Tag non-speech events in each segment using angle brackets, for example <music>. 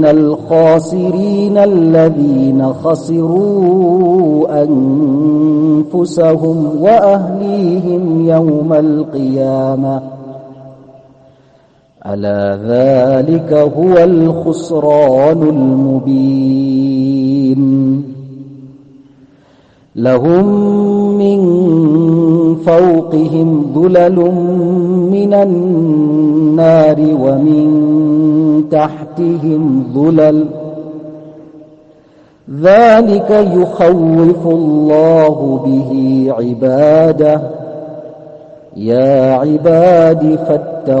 إن الخاسرين الذين خسروا أنفسهم وأهليهم يوم القيامة ألا ذلك هو الخسران المبين لهم من فوقهم ذلل من النار ومن تحتهم ذلل. ذلك يخوف الله به عباده. يا عباد فاتقون.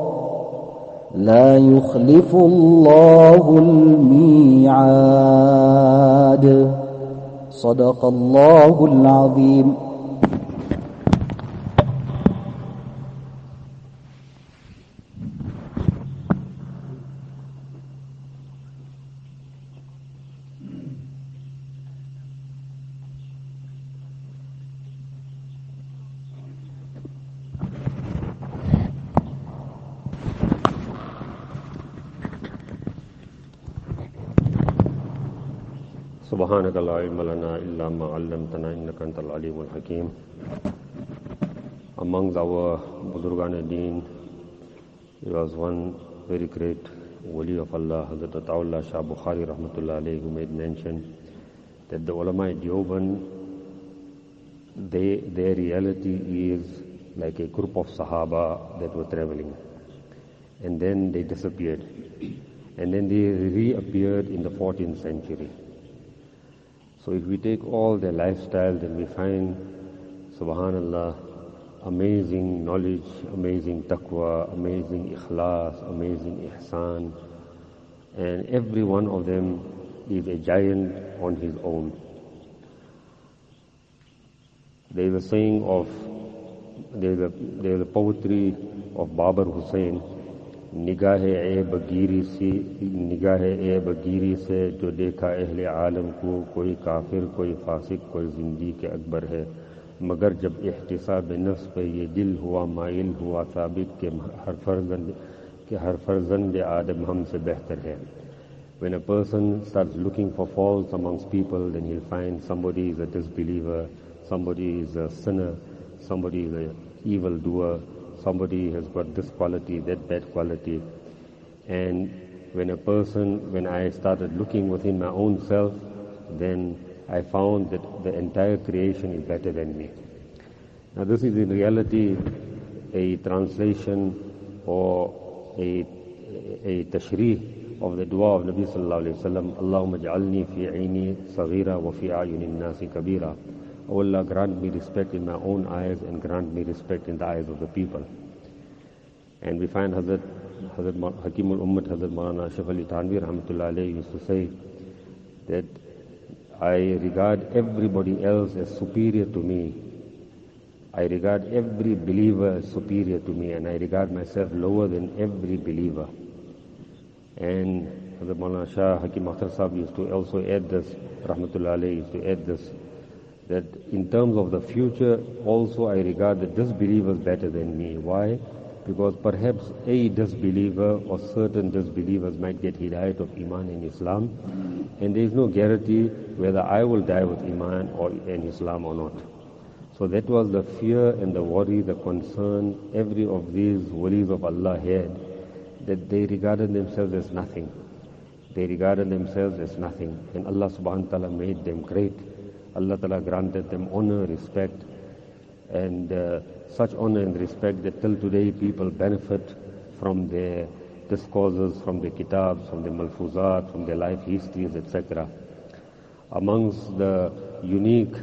لا يخلف الله الميعاد. صدق الله العظيم. سبحانك لا علم لنا إلا ما علمتنا إنك أنت العليم الحكيم Amongst our Buzurgan Deen, there was one very great wali of Allah, Hazrat Atawullah Shah Bukhari Rahmatullah alayhi, who made mention that the ulama Dioban, they, their reality is like a group of Sahaba that were traveling. And then they disappeared. And then they reappeared in the 14th century. So if we take all their lifestyle, then we find, subhanallah, amazing knowledge, amazing taqwa, amazing ikhlas, amazing ihsan. And every one of them is a giant on his own. There is a saying of, there is a, there is a poetry of Babar Hussain, نگاہ اے بگیری سی نگاہ اے بگیری سے جو دیکھا اہل عالم کو کوئی کافر کوئی فاسق کوئی زندگی کے اکبر ہے۔ مگر جب احتساب نفس پہ یہ دل ہوا مائل ہوا ثابت کہ ہر فرزند کہ ہر فرزند آدم ہم سے بہتر ہے۔ When a person starts looking for faults amongst people, then he'll find somebody is a disbeliever, somebody is a sinner, somebody is an evil doer, somebody has got this quality, that bad quality. And when a person, when I started looking within my own self, then I found that the entire creation is better than me. Now this is in reality a translation or a, a tashrih of the dua of Nabi sallallahu alayhi wa sallam, Allahumma ja'alni fi aini saghira wa fi ayunin nasi kabira. O Allah, grant me respect in my own eyes and grant me respect in the eyes of the people. And we find Hazrat, Hazrat Hakim al-Ummat, Hazrat Maulana Ashraf Ali Thanvi rahmatullah used to say that I regard everybody else as superior to me. I regard every believer as superior to me and I regard myself lower than every believer. And Hazrat Maulana Shah Hakim Akhtar Sahib used to also add this, rahmatullah used to add this, that in terms of the future, also I regard the disbelievers better than me. Why? Because perhaps a disbeliever or certain disbelievers might get hidayat of Iman in Islam, and there is no guarantee whether I will die with Iman or in Islam or not. So that was the fear and the worry, the concern every of these walis of Allah had, that they regarded themselves as nothing. They regarded themselves as nothing, and Allah subhanahu wa ta'ala made them great. Allah Ta'ala granted them honor, respect, and uh, such honor and respect that till today people benefit from their discourses, from their kitabs, from their malfuzat, from their life histories, etc. Amongst the unique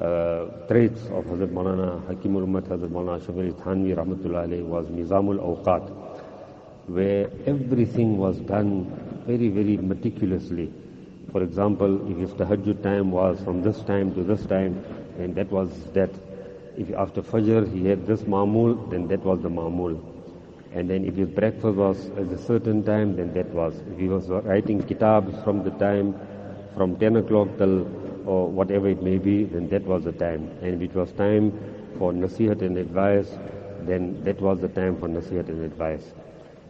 uh, traits of Hazrat Maulana Hakimul Ummat, Hazrat Maulana Shabir Thanvi Rahmatullah was Nizamul Awqat, where everything was done very, very meticulously. For example, if his tahajjud time was from this time to this time, and that was that. If after Fajr he had this ma'mul, then that was the ma'mul. And then if his breakfast was at a certain time, then that was. If he was writing kitabs from the time from 10 o'clock till or whatever it may be, then that was the time. And if it was time for nasihat and advice, then that was the time for nasihat and advice.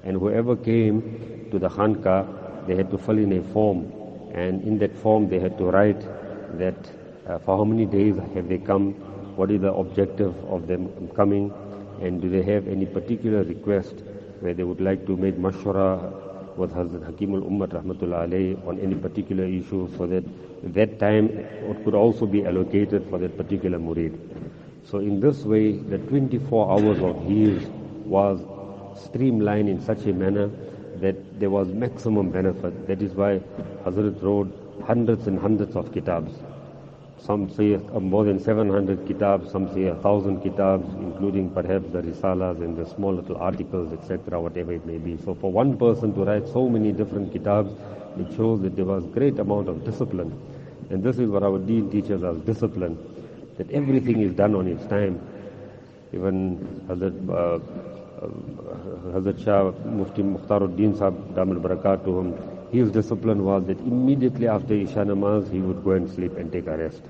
And whoever came to the khanka, they had to fill in a form and in that form they had to write that uh, for how many days have they come, what is the objective of them coming, and do they have any particular request where they would like to make mashwara with Hazrat Hakim al-Ummat rahmatullah alayhi on any particular issue so that that time it could also be allocated for that particular murid. So in this way, the 24 hours of his was streamlined in such a manner that there was maximum benefit. That is why Hazrat wrote hundreds and hundreds of kitabs. Some say more than 700 kitabs, some say a thousand kitabs, including perhaps the risalas and the small little articles, etc., whatever it may be. So for one person to write so many different kitabs, it shows that there was great amount of discipline. And this is what our deen teaches us, discipline. That everything is done on its time. Even Hazrat uh, Hazrat Shah Mufti Mukhtaruddin Sahib Damul Barakatuhum, his discipline was that immediately after Isha Namaz he would go and sleep and take a rest.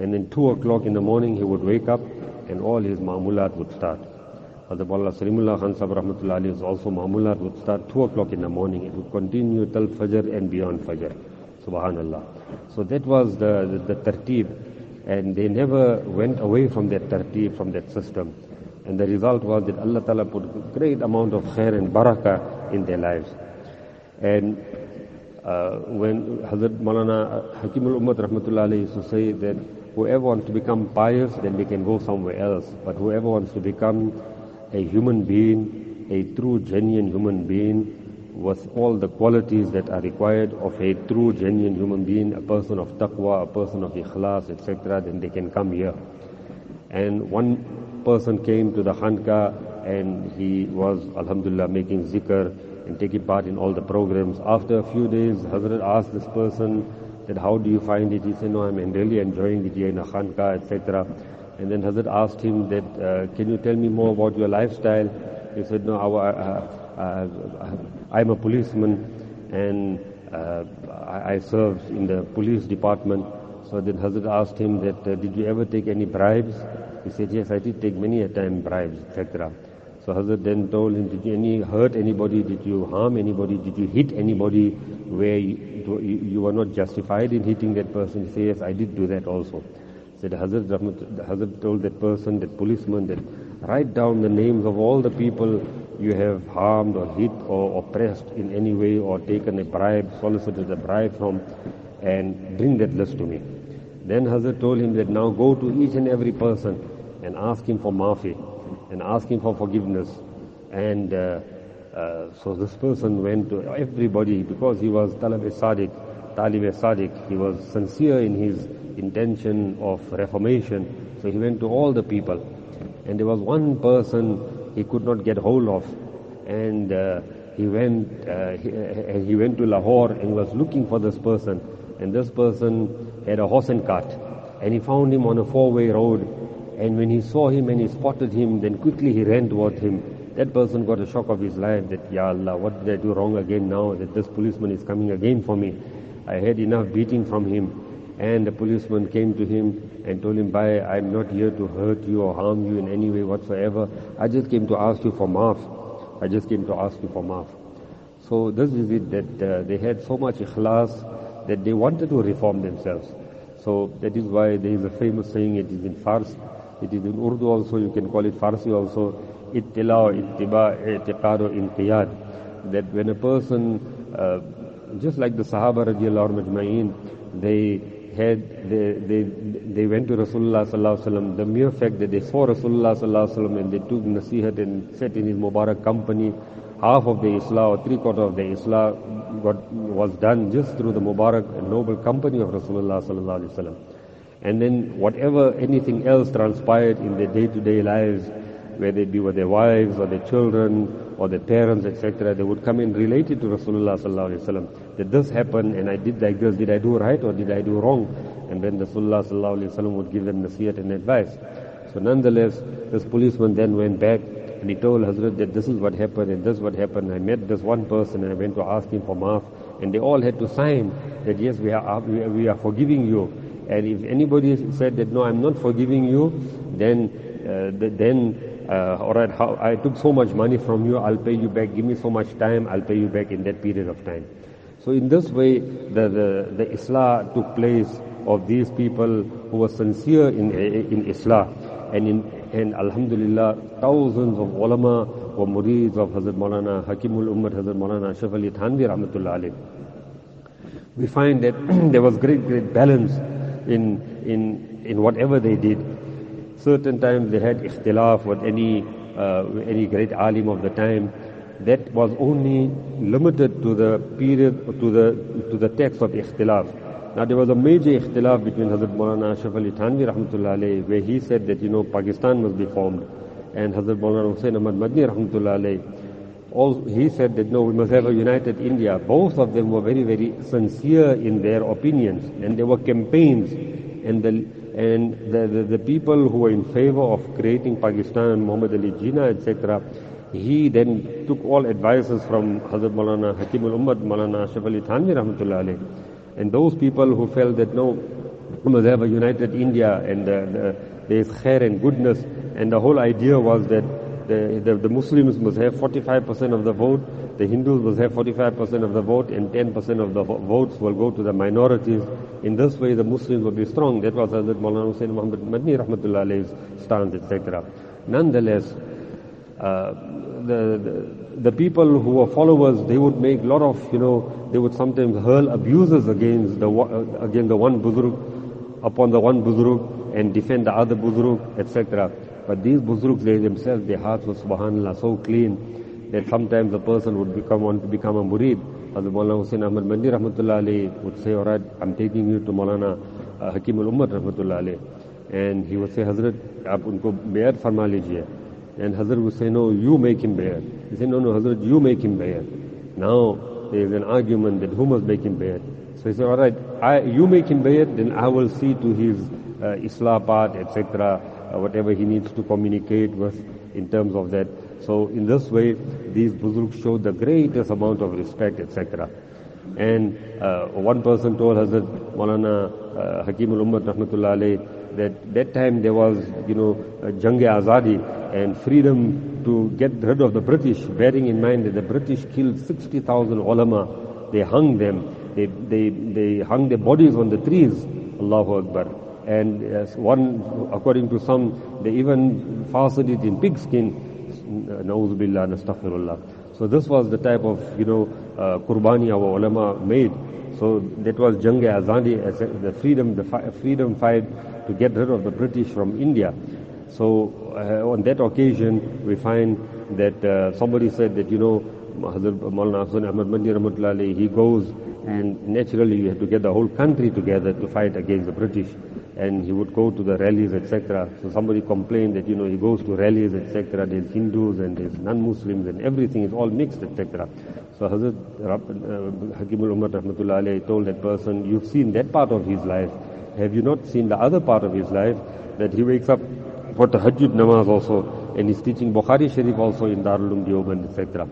And then 2 o'clock in the morning he would wake up and all his ma'mulat would start. Hazrat Maulana Salimullah Khan Sahib Rahmatullah Ali also ma'mulat would start 2 o'clock in the morning. It would continue till Fajr and beyond Fajr. Subhanallah. So that was the, the, the tartib. And they never went away from that tartib, from that system. And the result was that Allah Ta'ala put great amount of khair and barakah in their lives. And uh, when Hazrat Malana Hakim al-Ummat rahmatullah used to say that whoever wants to become pious, then they can go somewhere else. But whoever wants to become a human being, a true, genuine human being, with all the qualities that are required of a true, genuine human being, a person of taqwa, a person of ikhlas, etc., then they can come here. And one person came to the Khanka and he was, Alhamdulillah, making zikr and taking part in all the programs. After a few days, Hazrat asked this person that how do you find it? He said, no, I'm really enjoying it here in the Khanka, etc. And then Hazrat asked him that, uh, can you tell me more about your lifestyle? He said, no, our, uh, uh, I'm a policeman and uh, I, I in the police department. So then Hazrat asked him that, uh, did you ever take any bribes? He said, yes, I did take many a time bribes, etc. So Hazrat then told him, did you any hurt anybody? Did you harm anybody? Did you hit anybody where you, you, were not justified in hitting that person? He said, yes, I did do that also. Said Hazrat, Hazrat told that person, that policeman, that write down the names of all the people you have harmed or hit or oppressed in any way or taken a bribe, solicited a bribe from, and bring that list to me. Then Hazrat told him that now go to each and every person and ask him for mafi and ask him for forgiveness. And uh, uh, so this person went to everybody because he was Talib Sadiq, Talib Sadiq. He was sincere in his intention of reformation. So he went to all the people. And there was one person he could not get hold of. And uh, he went, uh, he, he went to Lahore and was looking for this person. And this person had a horse and cart. And he found him on a four-way road. And when he saw him and he spotted him, then quickly he ran towards him. That person got a shock of his life that, Ya Allah, what did I do wrong again now that this policeman is coming again for me? I had enough beating from him. And the policeman came to him and told him, Bhai, I'm not here to hurt you or harm you in any way whatsoever. I just came to ask you for maaf. I just came to ask you for maaf. So this is it that uh, they had so much ikhlas that they wanted to reform themselves. So that is why there is a famous saying, it is in Fars, it is in Urdu also, you can call it Farsi also, ittila, ittiba, i'tiqad, inqiyad. That when a person, uh, just like the Sahaba radiallahu anhu, they had, they, they, they went to Rasulullah sallallahu alaihi wasallam. The mere fact that they saw Rasulullah sallallahu alaihi wasallam and they took nasihat and sat in his Mubarak company, half of the Islam or three quarter of the Islam got, was done just through the Mubarak and noble company of Rasulullah sallallahu alaihi wasallam. And then whatever anything else transpired in their day-to-day lives, whether it be with their wives or their children or their parents, etc., they would come in related to Rasulullah sallallahu alaihi wasallam that this happened and I did like this. Did I do right or did I do wrong? And then Rasulullah sallallahu alaihi wasallam would give them nasiyat and advice. So nonetheless, this policeman then went back and he told Hazrat that this is what happened and this is what happened. I met this one person and I went to ask him for maaf and they all had to sign that yes, we are, we are forgiving you. And if anybody said that no, I'm not forgiving you, then uh, then uh, all right, how, I took so much money from you, I'll pay you back. Give me so much time, I'll pay you back in that period of time. So in this way, the the, the Islah took place of these people who were sincere in in Islah, and in and Alhamdulillah, thousands of ulama were murids of Hazrat Maulana Hakimul Ummah Hazrat Maulana Ashraf Ali Thanvi Rahmatullah alayh. We find that <clears throat> there was great great balance in in in whatever they did certain times they had ikhtilaf with any, uh, any great alim of the time. That was only limited to the period, to the, to the text of ikhtilaf. Now there was a major ikhtilaf between Hazrat Maulana Ashraf Ali Thanvi rahmatullah alayhi, where he said that, you know, Pakistan must be formed. And Hazrat Maulana Hussain Ahmad Madni rahmatullah alayhi, all, he said that no, we must have a united India. Both of them were very, very sincere in their opinions, and there were campaigns, and the and the, the, the, people who were in favor of creating Pakistan, Muhammad Ali Jinnah, etc., he then took all advices from Hazrat Maulana Hakimul Ummad, Maulana Ashraf Ali Thanvi Rahmatullah alayh. And those people who felt that no, we must have a united India and uh, the, there is khair and goodness, and the whole idea was that the, the, the Muslims must have 45% of the vote, the Hindus must have 45% of the vote, and 10% of the votes will go to the minorities. In this way, the Muslims will be strong. That was Hazrat Maulana Hussain Muhammad Madni Rahmatullah alayhi's stance, etc. Nonetheless, uh, the, the, people who were followers, they would make lot of, you know, they would sometimes hurl abuses against the, uh, against the one buzurg, upon the one buzurg, and defend the other buzurg, etc. But these buzrugs, they themselves, their hearts were subhanAllah so clean that sometimes a person would become want to become a murid. Hazrat Maulana Hussain Ahmad Mandi Rahmatullah alayhi would say, alright, I'm taking you to Maulana uh, Hakim al-Ummah Rahmatullah alayhi. And he would say, Hazrat, aap unko bayar farma lijiye. And Hazrat would say, no, you make him bayar. He said, no, no, Hazrat, you make him bayar. Now, there is an argument that who must make him bayar. So he said, alright, you make him bayar, then I will see to his uh, Islah part, etc uh, whatever he needs to communicate with in terms of that. So in this way, these Buzurg showed the greatest amount of respect, etc. And uh, one person told Hazrat Maulana uh, Hakim al-Ummat rahmatullah alayh that that time there was, you know, Jang Azadi and freedom to get rid of the British, bearing in mind that the British killed 60,000 ulama. They hung them. They, they, they hung their bodies on the trees. Allahu Akbar. And as one, according to some, they even fastened it in pigskin. Na'udhu billah, nastaghfirullah. So this was the type of, you know, uh, qurbani our ulama made. So that was Jang Azadi, the freedom, the freedom fight to get rid of the British from India. So on that occasion, we find that uh, somebody said that, you know, Hazrat Maulana Hassan Ahmad Mandi he goes and naturally you have to get the whole country together to fight against the British. And he would go to the rallies, etc. So somebody complained that, you know, he goes to rallies, etc. There's Hindus and there's non-Muslims and everything is all mixed, etc. So Hazrat uh, Hakimul Umar Rahmatullah told that person, you've seen that part of his life. Have you not seen the other part of his life? That he wakes up for Tahajjud namaz also and he's teaching Bukhari Sharif also in Darul Umm Deoband, etc.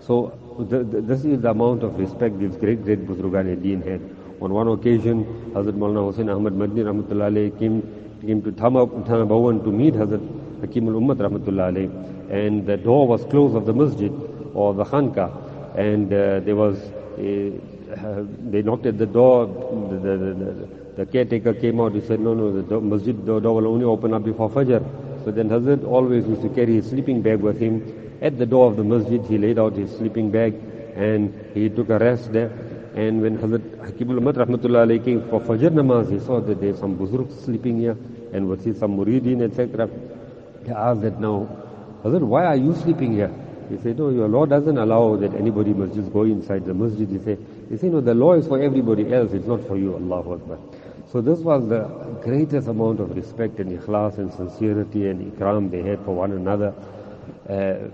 So the, the, this is the amount of respect these great, great Buzrugan Deen had. On one occasion, Hazrat Maulana Hussain Ahmad Madni Rahmatullah came, came to Thana Bhawan to meet Hazrat Hakim al-Ummat Rahmatullah and the door was closed of the masjid or the khanka and uh, there was a, uh, they knocked at the door the, the, the, caretaker came out he said no no the masjid door, will only open up before fajr so then Hazrat always used to carry his sleeping bag with him at the door of the masjid, he laid out his sleeping bag and he took a rest there. And when Hazrat Hakimul Ummat Rahmatullah came for Fajr namaz, he saw that there's some buzurg sleeping here and was he some muridin, etc. He asked that now, Hazrat, why are you sleeping here? He said, no, your law doesn't allow that anybody must just go inside the masjid. He said, he said, no, the law is for everybody else, it's not for you, Allahu Akbar. So this was the greatest amount of respect and ikhlas and sincerity and ikram they had for one another. Uh,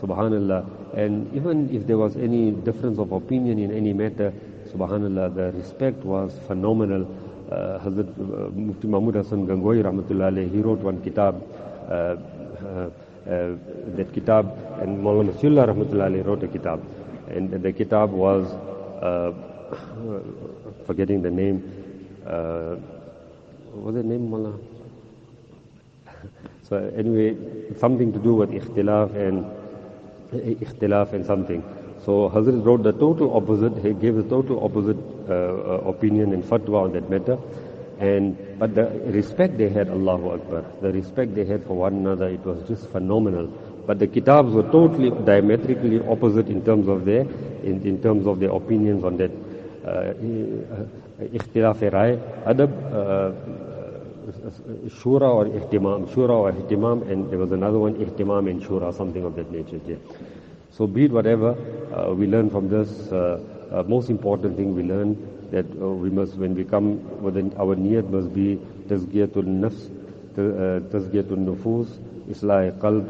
subhanallah. And even if there was any difference of opinion in any matter, subhanallah, the respect was phenomenal. Uh, Hazrat uh, Mufti Mahmud Hassan Gangoi rahmatullah he wrote one kitab, uh, uh, uh, that kitab, and Maulana Nasrullah rahmatullah wrote a kitab. And the kitab was, uh, forgetting the name, what was the name, Maulana? so anyway, something to do with ikhtilaf and ikhtilaf and something. So Hazrat wrote the total opposite, he gave the total opposite uh, uh, opinion and fatwa on that matter. And but the respect they had, Allahu Akbar, the respect they had for one another, it was just phenomenal. But the kitabs were totally diametrically opposite in terms of their in, in terms of their opinions on that. Uh, rai, adab, uh, shura or ihtimam, shura or ihtimam, and there was another one, ihtimam and shura, something of that nature. Yeah. So be it whatever, we learn from this, most important thing we learn that we must, when we come, our niyat must be tazkiyatul nafs, tazkiyatul nufus, islah qalb,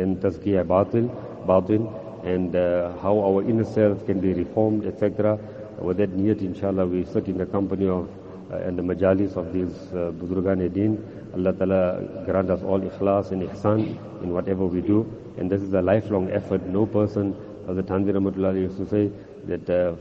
and tazkiyah batil, batin, and how our inner self can be reformed, etc with that niyat inshallah we sit in the company of uh, and the majalis of these uh, Buzurgan Deen. Allah Ta'ala grant us all ikhlas and ihsan in whatever we do. And this is a lifelong effort. No person, as the Tanvi Rahmatullah used to say, that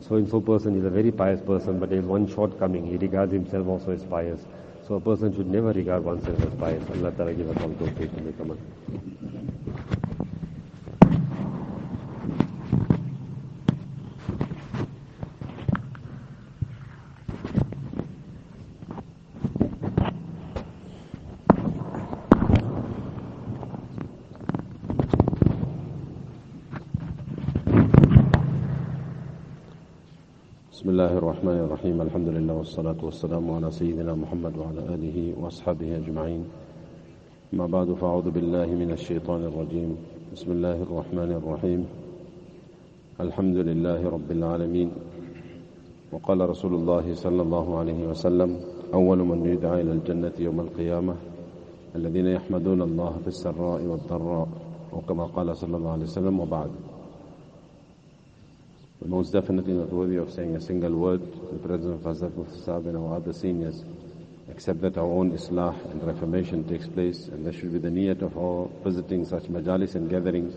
So and so person is a very pious person, but there is one shortcoming. He regards himself also as pious. So a person should never regard oneself as pious. Allah Ta'ala give us all those people. بسم الله الرحمن الرحيم. الحمد لله والصلاة والسلام على سيدنا محمد وعلى آله وأصحابه أجمعين. ما بعد فأعوذ بالله من الشيطان الرجيم. بسم الله الرحمن الرحيم. الحمد لله رب العالمين. وقال رسول الله صلى الله عليه وسلم أول من يدعى إلى الجنة يوم القيامة الذين يحمدون الله في السراء والضراء وكما قال صلى الله عليه وسلم وبعد. But most definitely not worthy of saying a single word the presence of Hazrat Mufti and our other seniors, except that our own islah and reformation takes place, and there should be the niyat of our visiting such majalis and gatherings,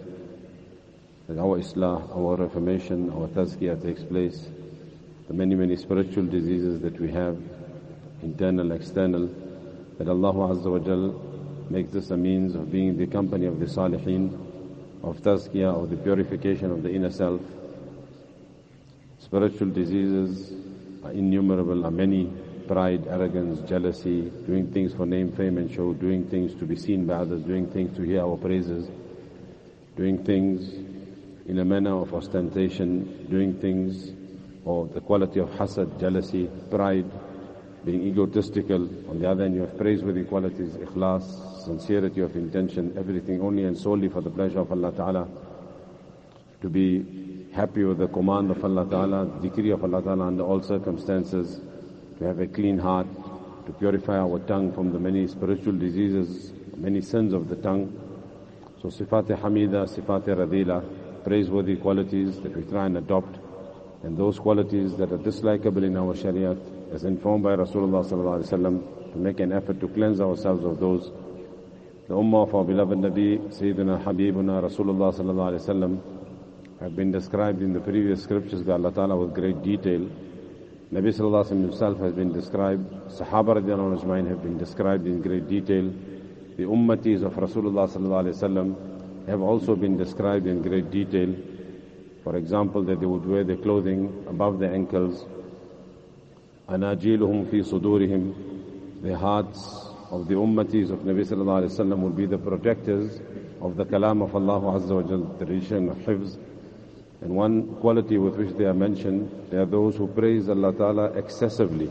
that our islah, our reformation, our tazkiyah takes place, the many, many spiritual diseases that we have, internal, external, that Allah Azza wa Jal makes this a means of being the company of the salihin, of tazkiyah, of the purification of the inner self. Spiritual diseases are innumerable, are many. Pride, arrogance, jealousy, doing things for name, fame and show, doing things to be seen by others, doing things to hear our praises, doing things in a manner of ostentation, doing things or the quality of hasad, jealousy, pride, being egotistical. On the other hand, you have praiseworthy qualities, ikhlas, sincerity of intention, everything only and solely for the pleasure of Allah Ta'ala. To be happy with the command of Allah Ta'ala, the decree of Allah Ta'ala under all circumstances, to have a clean heart, to purify our tongue from the many spiritual diseases, many sins of the tongue. So sifat hamida, sifat radila, praiseworthy qualities that we try and adopt, and those qualities that are dislikable in our shariat, as informed by Rasulullah sallallahu alaihi wasallam, to make an effort to cleanse ourselves of those. The ummah of our beloved Nabi, Sayyidina Habibuna Rasulullah sallallahu alaihi wasallam, have been described in the previous scriptures by Allah Ta'ala with great detail. Nabi sallallahu alaihi wasallam himself has been described, Sahaba radiallahu anhu have been described in great detail. The ummatis of Rasulullah sallallahu alaihi wasallam have also been described in great detail. For example, that they would wear their clothing above their ankles. Anajiluhum fi sudurihim. The hearts of the ummatis of Nabi sallallahu alayhi wa would be the protectors of the kalam of Allah Azza wa Jal, the tradition of hifz. And one quality with which they are mentioned, they are those who praise Allah Ta'ala excessively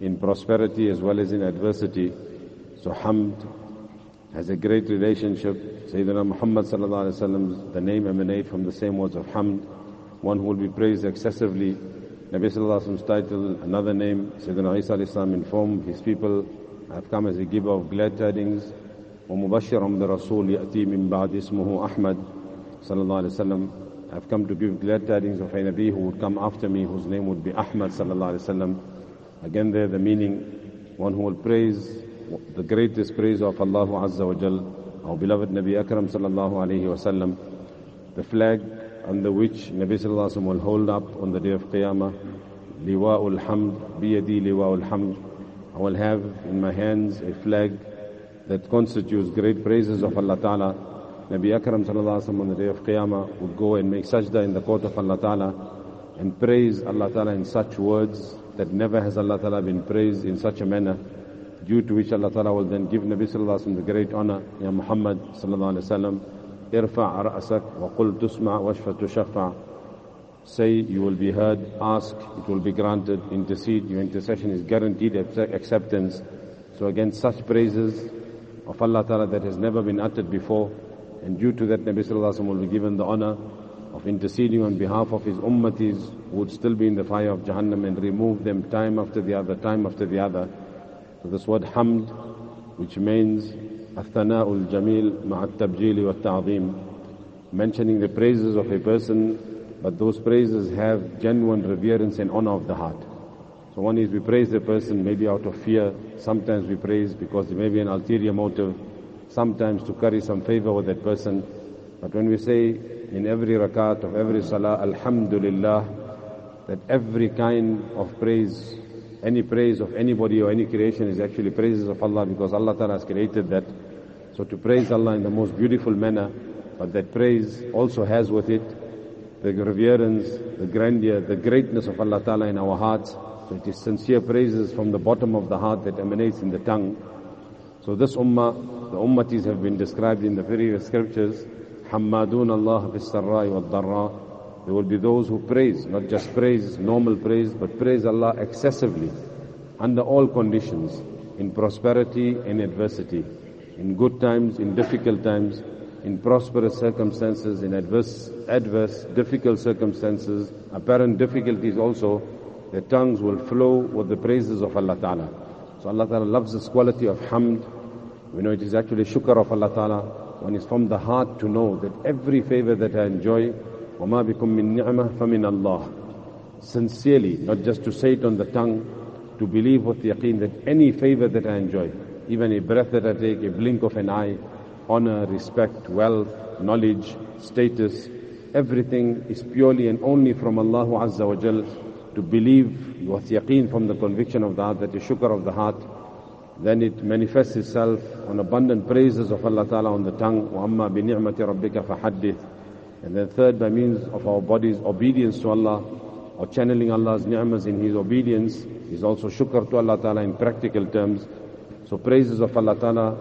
in prosperity as well as in adversity. So hamd has a great relationship. Sayyidina Muhammad sallallahu alaihi wasallam, the name emanate from the same words of hamd, one who will be praised excessively. Nabi sallallahu alaihi wasallam's title, another name, Sayyidina Isa alayhi salam informed his people, I've come as a giver of glad tidings. ومبشرا برسول يأتي من بعد اسمه أحمد صلى الله عليه وسلم I've come to give glad tidings of a Nabi who would come after me, whose name would be Ahmad sallallahu alayhi wasallam. Again there the meaning, one who will praise the greatest praise of Allah Azza wa Jal, our beloved Nabi Akram sallallahu alayhi wasallam, the flag under which Nabi sallallahu alayhi wasallam will hold up on the day of Qiyamah, liwa'ul hamd, biyadi liwa'ul hamd. I will have in my hands a flag that constitutes great praises of Allah Ta'ala Nabi Akram sallallahu on the day of Qiyamah would go and make sajda in the court of Allah Ta'ala and praise Allah Ta'ala in such words that never has Allah Ta'ala been praised in such a manner due to which Allah Ta'ala will then give Nabi Sallallahu Alaihi Wasallam the great honor, Ya Muhammad Sallallahu Alaihi Wasallam, irfa' ra'asak wa qul tusma' washfa tushaffa. Say you will be heard, ask, it will be granted, intercede, your intercession is guaranteed acceptance. So against such praises of Allah Ta'ala that has never been uttered before, and due to that Nabi Sallallahu Alaihi Wasallam will be given the honor of interceding on behalf of his ummatis who would still be in the fire of Jahannam and remove them time after the other, time after the other. So this word hamd, which means athana'ul jamil ma'at tabjili wa ta'zim, mentioning the praises of a person, but those praises have genuine reverence and honor of the heart. So one is we praise the person maybe out of fear, sometimes we praise because there may be an ulterior motive, sometimes to carry some favor with that person. But when we say in every rakat of every salah, Alhamdulillah, that every kind of praise any praise of anybody or any creation is actually praises of Allah because Allah Ta'ala has created that. So to praise Allah in the most beautiful manner, but that praise also has with it the reverence, the grandeur, the greatness of Allah Ta'ala in our hearts. So it is sincere praises from the bottom of the heart that emanates in the tongue. So this ummah, the ummatis have been described in the various scriptures. حمادون الله في السراء والضراء there will be those who praise, not just praise, normal praise, but praise Allah excessively, under all conditions, in prosperity and adversity, in good times, in difficult times, in prosperous circumstances, in adverse, adverse, difficult circumstances, apparent difficulties also, their tongues will flow with the praises of Allah Ta'ala. So Allah Ta'ala loves this quality of hamd. We know it is actually shukr of Allah Ta'ala when it's from the heart to know that every favor that I enjoy وَمَا بِكُم مِّن نِعْمَةٍ فَمِنَ اللَّهِ Sincerely, not just to say it on the tongue, to believe with yaqeen that any favor that I enjoy, even a breath that I take, a blink of an eye, honor, respect, wealth, knowledge, status, everything is purely and only from Allah Azza wa Jal. To believe with yaqeen from the conviction of the heart, that is shukr of the heart, then it manifests itself on abundant praises of Allah Ta'ala on the tongue. وَأَمَّا بِنِعْمَةِ رَبِّكَ فَحَدِّث And then third, by means of our body's obedience to Allah, or channeling Allah's ni'mas in His obedience, is also shukr to Allah Ta'ala in practical terms. So praises of Allah Ta'ala,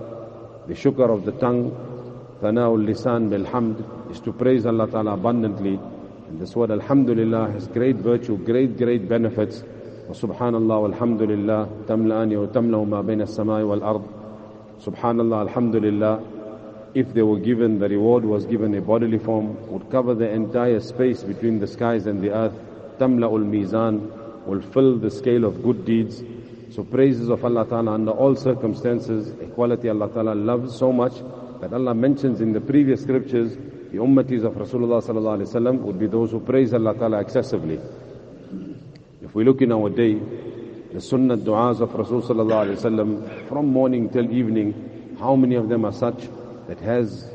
the shukr of the tongue, thana'ul lisan bil hamd, is to praise Allah Ta'ala abundantly. And this word Alhamdulillah has great virtue, great, great benefits. وسبحان الله والحمد لله تملأني وتملأ ما بين السماء والأرض سبحان الله الحمد لله if they were given the reward was given a bodily form would cover the entire space between the skies and the earth تملأ الميزان will fill the scale of good deeds so praises of Allah Ta'ala under all circumstances a quality Allah Ta'ala loves so much that Allah mentions in the previous scriptures the ummatis of Rasulullah Sallallahu Alaihi Wasallam would be those who praise Allah Ta'ala excessively if we look in our day, the sunnah du'as of Rasulullah from morning till evening, how many of them are such that has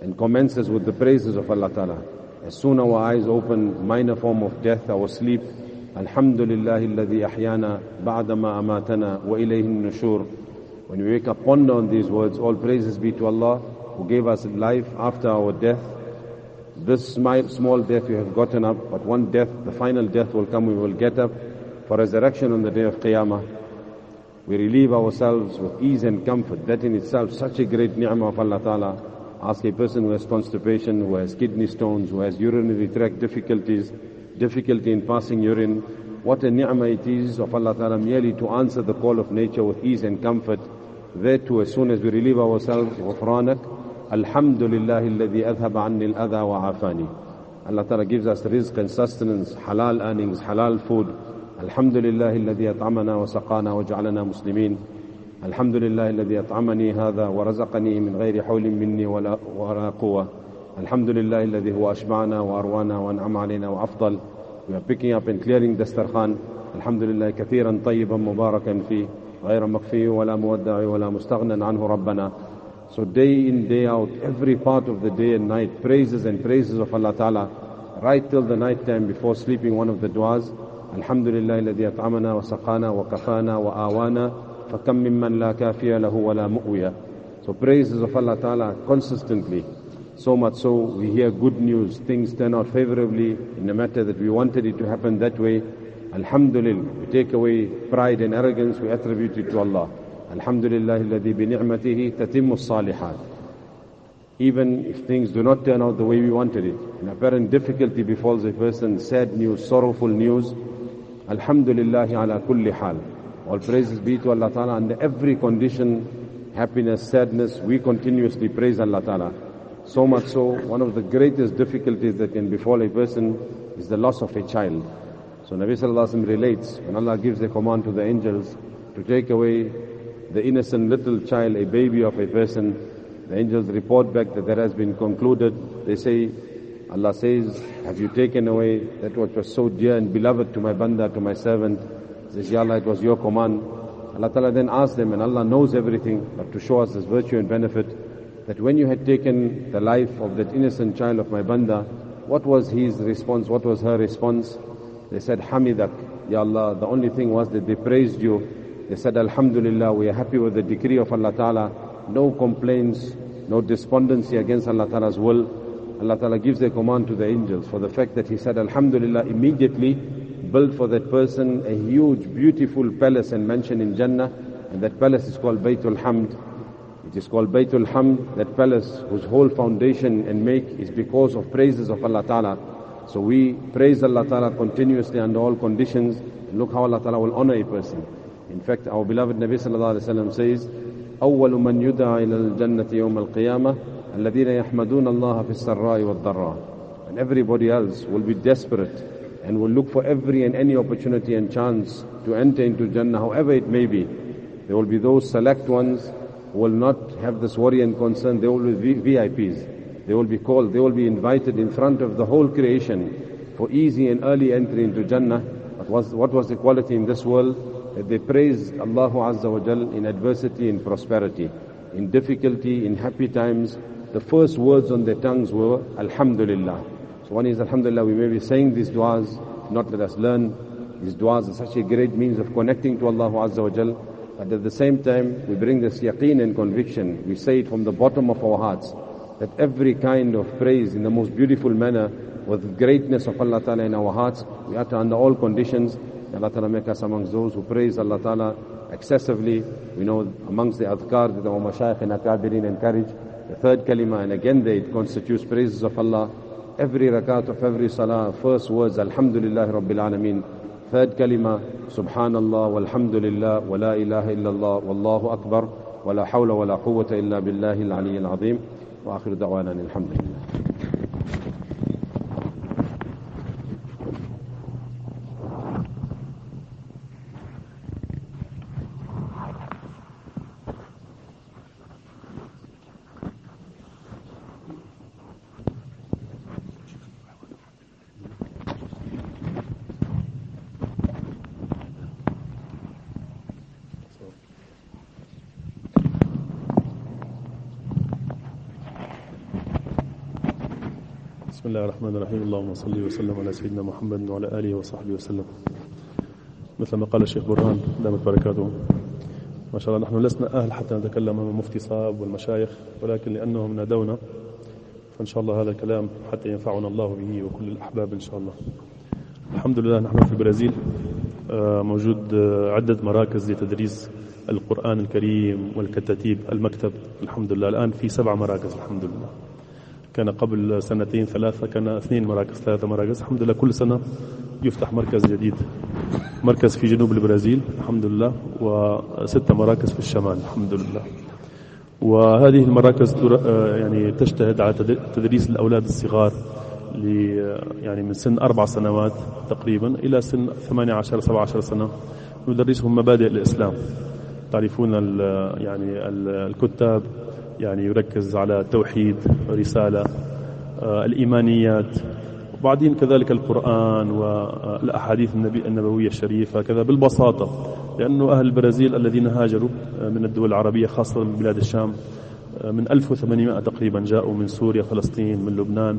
and commences with the praises of Allah Ta'ala. As soon our eyes open, minor form of death, our sleep, Alhamdulillah alladhi ba'dama amatana wa ilayhi nushur. When we wake up, ponder on these words, all praises be to Allah who gave us life after our death this small death you have gotten up, but one death, the final death will come, we will get up for resurrection on the day of Qiyamah. We relieve ourselves with ease and comfort. That in itself, such a great ni'mah of Allah Ta'ala. Ask a person who has constipation, who has kidney stones, who has urinary tract difficulties, difficulty in passing urine. What a ni'mah it is of Allah Ta'ala merely to answer the call of nature with ease and comfort. There too, as soon as we relieve ourselves, غفرانك, الحمد لله الذي أذهب عني الأذى وعافاني. Allah Ta'ala gives us rizq and sustenance, halal earnings, halal food. الحمد لله الذي أطعمنا وسقانا وجعلنا مسلمين. الحمد لله الذي أطعمني هذا ورزقني من غير حول مني ولا, ولا قوة. الحمد لله الذي هو أشبعنا وأروانا وأنعم علينا وأفضل. We are picking up and clearing دسترخان الحمد لله كثيرا طيبا مباركا فيه. غير مكفي ولا مودع ولا مستغنى عنه ربنا. So day in, day out, every part of the day and night, praises and praises of Allah Ta'ala, right till the night time before sleeping, one of the du'as, Alhamdulillah الذي أطعمنا وسقانا وكفانا وآوانا فكم ممن لا كافي له ولا مؤوية So praises of Allah Ta'ala consistently. So much so, we hear good news, things turn out favorably in a matter that we wanted it to happen that way. Alhamdulillah, we take away pride and arrogance, we attribute it to Allah. الحمد لله الذي بنعمته تتم الصالحات even if things do not turn out the way we wanted it an apparent difficulty befalls a person sad news sorrowful news alhamdulillah ala kulli hal all praises be to Allah ta'ala under every condition happiness sadness we continuously praise Allah ta'ala so much so one of the greatest difficulties that can befall a person is the loss of a child so Nabi sallallahu alaihi wasallam relates when Allah gives a command to the angels to take away the innocent little child, a baby of a person, the angels report back that that has been concluded. They say, Allah says, have you taken away that which was so dear and beloved to my banda, to my servant? He says, Ya Allah, it was your command. Allah Ta'ala then asks them, and Allah knows everything, but to show us this virtue and benefit, that when you had taken the life of that innocent child of my banda, what was his response? What was her response? They said, Hamidak, Ya Allah, the only thing was that they praised you they said, Alhamdulillah, we are happy with the decree of Allah Ta'ala. No complaints, no despondency against Allah Ta'ala's will. Allah Ta'ala gives a command to the angels for the fact that He said, Alhamdulillah, immediately build for that person a huge, beautiful palace and mansion in Jannah. And that palace is called Baytul Hamd. It is called Baytul Hamd, that palace whose whole foundation and make is because of praises of Allah Ta'ala. So we praise Allah Ta'ala continuously under all conditions. Look how Allah Ta'ala will honor a person. In fact, our beloved Nabi sallallahu alaihi wasallam says, أول من يدعى إلى الجنة يوم القيامة الذين يحمدون الله في السراء والضراء. And everybody else will be desperate and will look for every and any opportunity and chance to enter into Jannah, however it may be. There will be those select ones who will not have this worry and concern. They will be VIPs. They will be called, they will be invited in front of the whole creation for easy and early entry into Jannah. What was, what was the quality in this world? They praised Allah Azza wa Jal in adversity and prosperity, in difficulty, in happy times. The first words on their tongues were Alhamdulillah. So one is Alhamdulillah, we may be saying these du'as, not let us learn these du'as are such a great means of connecting to Allah Azza wa Jal. But at the same time, we bring this yaqeen and conviction. We say it from the bottom of our hearts that every kind of praise in the most beautiful manner with greatness of Allah Ta'ala in our hearts, we utter under all conditions. Allah Ta'ala make us amongst those who praise Allah Ta'ala excessively. We know amongst the adhkar that our mashayikh and akabirin encourage the third kalima and again they, constitute praises of Allah. Every rakat of every salah, first words, Alhamdulillah Rabbil Alameen. Third kalima, Subhanallah, Walhamdulillah, Wa la ilaha illallah, Wallahu Akbar, Wa la hawla wa la quwwata illa billahi al-aliyyil azim. Wa akhir da'wanan, Alhamdulillah. الرحمن الرحيم. اللهم صل وسلم على سيدنا محمد وعلى آله وصحبه وسلم. مثل ما قال الشيخ برهان دامت بركاته. ما شاء الله نحن لسنا أهل حتى نتكلم أمام مفتي صاحب والمشايخ ولكن لأنهم نادونا فإن شاء الله هذا الكلام حتى ينفعنا الله به وكل الأحباب إن شاء الله. الحمد لله نحن في البرازيل آه، موجود آه، عدة مراكز لتدريس القرآن الكريم والكتاتيب المكتب. الحمد لله. الآن في سبع مراكز الحمد لله. كان قبل سنتين ثلاثة كان اثنين مراكز ثلاثة مراكز. الحمد لله كل سنة يفتح مركز جديد. مركز في جنوب البرازيل الحمد لله وستة مراكز في الشمال الحمد لله. وهذه المراكز آه، يعني تجتهد على تد- تدريس الأولاد الصغار يعني من سن أربع سنوات تقريبا إلى سن 18 17 سنة. ندرسهم مبادئ الإسلام. تعرفون يعني ال- الكتاب يعني يركز على التوحيد رسالة آه، الإيمانيات. وبعدين كذلك القرآن والأحاديث النبي النبوية الشريفة كذا بالبساطة. لأنه أهل البرازيل الذين هاجروا آه، من الدول العربية خاصة من بلاد الشام آه، من 1800 تقريبا جاءوا من سوريا فلسطين من لبنان.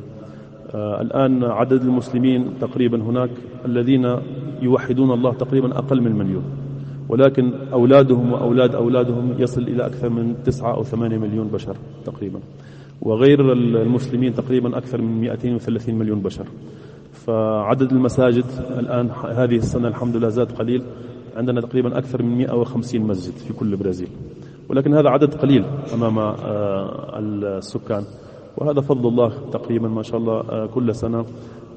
الآن عدد المسلمين تقريبا هناك الذين يوحدون الله تقريبا أقل من مليون. ولكن أولادهم وأولاد أولادهم يصل إلى أكثر من تسعة أو ثمانية مليون بشر تقريبا. وغير المسلمين تقريبا أكثر من 230 مليون بشر. فعدد المساجد الآن هذه السنة الحمد لله زاد قليل. عندنا تقريبا أكثر من 150 مسجد في كل البرازيل ولكن هذا عدد قليل أمام آه، السكان. وهذا فضل الله تقريبا ما شاء الله آه، كل سنة.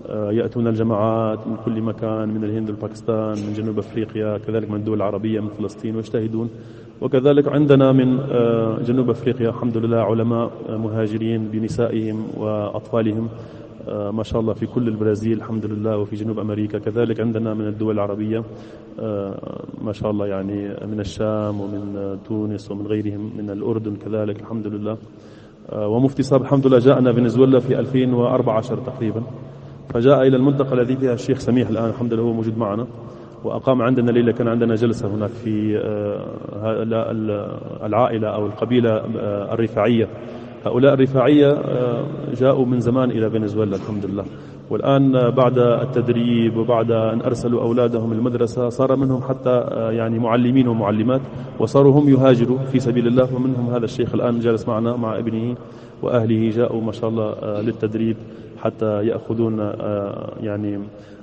يأتون الجماعات من كل مكان من الهند والباكستان من جنوب أفريقيا كذلك من الدول العربية من فلسطين ويجتهدون. وكذلك عندنا من آه، جنوب أفريقيا الحمد لله علماء آه، مهاجرين بنسائهم وأطفالهم. آه، ما شاء الله في كل البرازيل الحمد لله وفي جنوب أمريكا. كذلك عندنا من الدول العربية آه، ما شاء الله يعني من الشام ومن آه، تونس ومن غيرهم من الأردن كذلك الحمد لله. آه، ومفتي صاحب الحمد لله جاءنا فنزويلا في 2014 تقريبا. فجاء إلى المنطقة التي فيها الشيخ سميح الآن الحمد لله هو موجود معنا وأقام عندنا ليلة كان عندنا جلسة هناك في آه، العائلة أو القبيلة آه، الرفاعية. هؤلاء الرفاعية آه، جاءوا من زمان إلى فنزويلا الحمد لله. والآن بعد التدريب وبعد أن أرسلوا أولادهم المدرسة صار منهم حتى يعني معلمين ومعلمات وصاروا هم يهاجروا في سبيل الله ومنهم هذا الشيخ الآن جالس معنا مع ابنه وأهله جاءوا ما شاء الله للتدريب. حتى يأخذون آه، يعني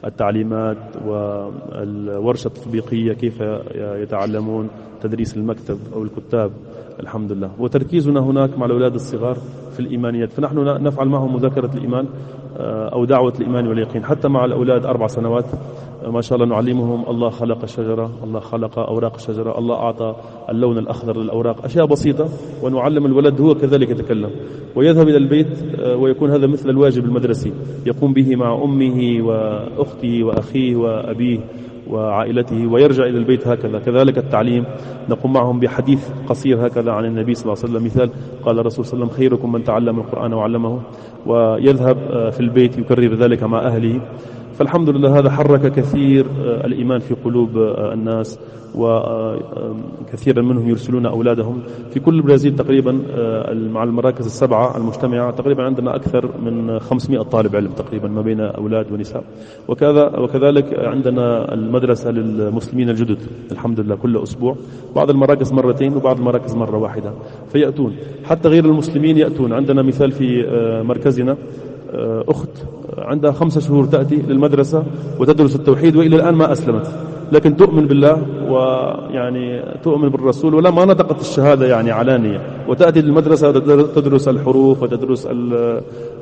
التعليمات والورشة التطبيقية كيف يتعلمون تدريس المكتب أو الكتاب. الحمد لله وتركيزنا هناك مع الأولاد الصغار في الإيمانيات. فنحن نفعل معهم مذاكرة الإيمان آه، أو دعوة الإيمان واليقين. حتى مع الأولاد أربع سنوات آه، ما شاء الله نعلمهم الله خلق الشجرة الله خلق أوراق الشجرة الله أعطى اللون الأخضر للأوراق. أشياء بسيطة ونعلم الولد هو كذلك يتكلم. ويذهب إلى البيت آه، ويكون هذا مثل الواجب المدرسي. يقوم به مع أمه وأخته وأخيه وأبيه. وعائلته ويرجع إلى البيت هكذا. كذلك التعليم. نقوم معهم بحديث قصير هكذا عن النبي صلى الله عليه وسلم. مثال قال الرسول صلى الله عليه وسلم خيركم من تعلم القرآن وعلمه ويذهب في البيت يكرر ذلك مع أهله. فالحمد لله هذا حرك كثير الإيمان في قلوب الناس وكثيرا منهم يرسلون أولادهم. في كل البرازيل تقريبا مع المراكز السبعة المجتمعة تقريبا عندنا أكثر من 500 طالب علم تقريبا ما بين أولاد ونساء. وكذا وكذلك عندنا المدرسة للمسلمين الجدد الحمد لله كل أسبوع. بعض المراكز مرتين وبعض المراكز مرة واحدة. فيأتون. حتى غير المسلمين يأتون. عندنا مثال في مركزنا أخت عندها خمسة شهور تأتي للمدرسة وتدرس التوحيد وإلى الآن ما أسلمت. لكن تؤمن بالله ويعني تؤمن بالرسول ولا ما نطقت الشهادة يعني علانية. وتأتي للمدرسة تدرس الحروف وتدرس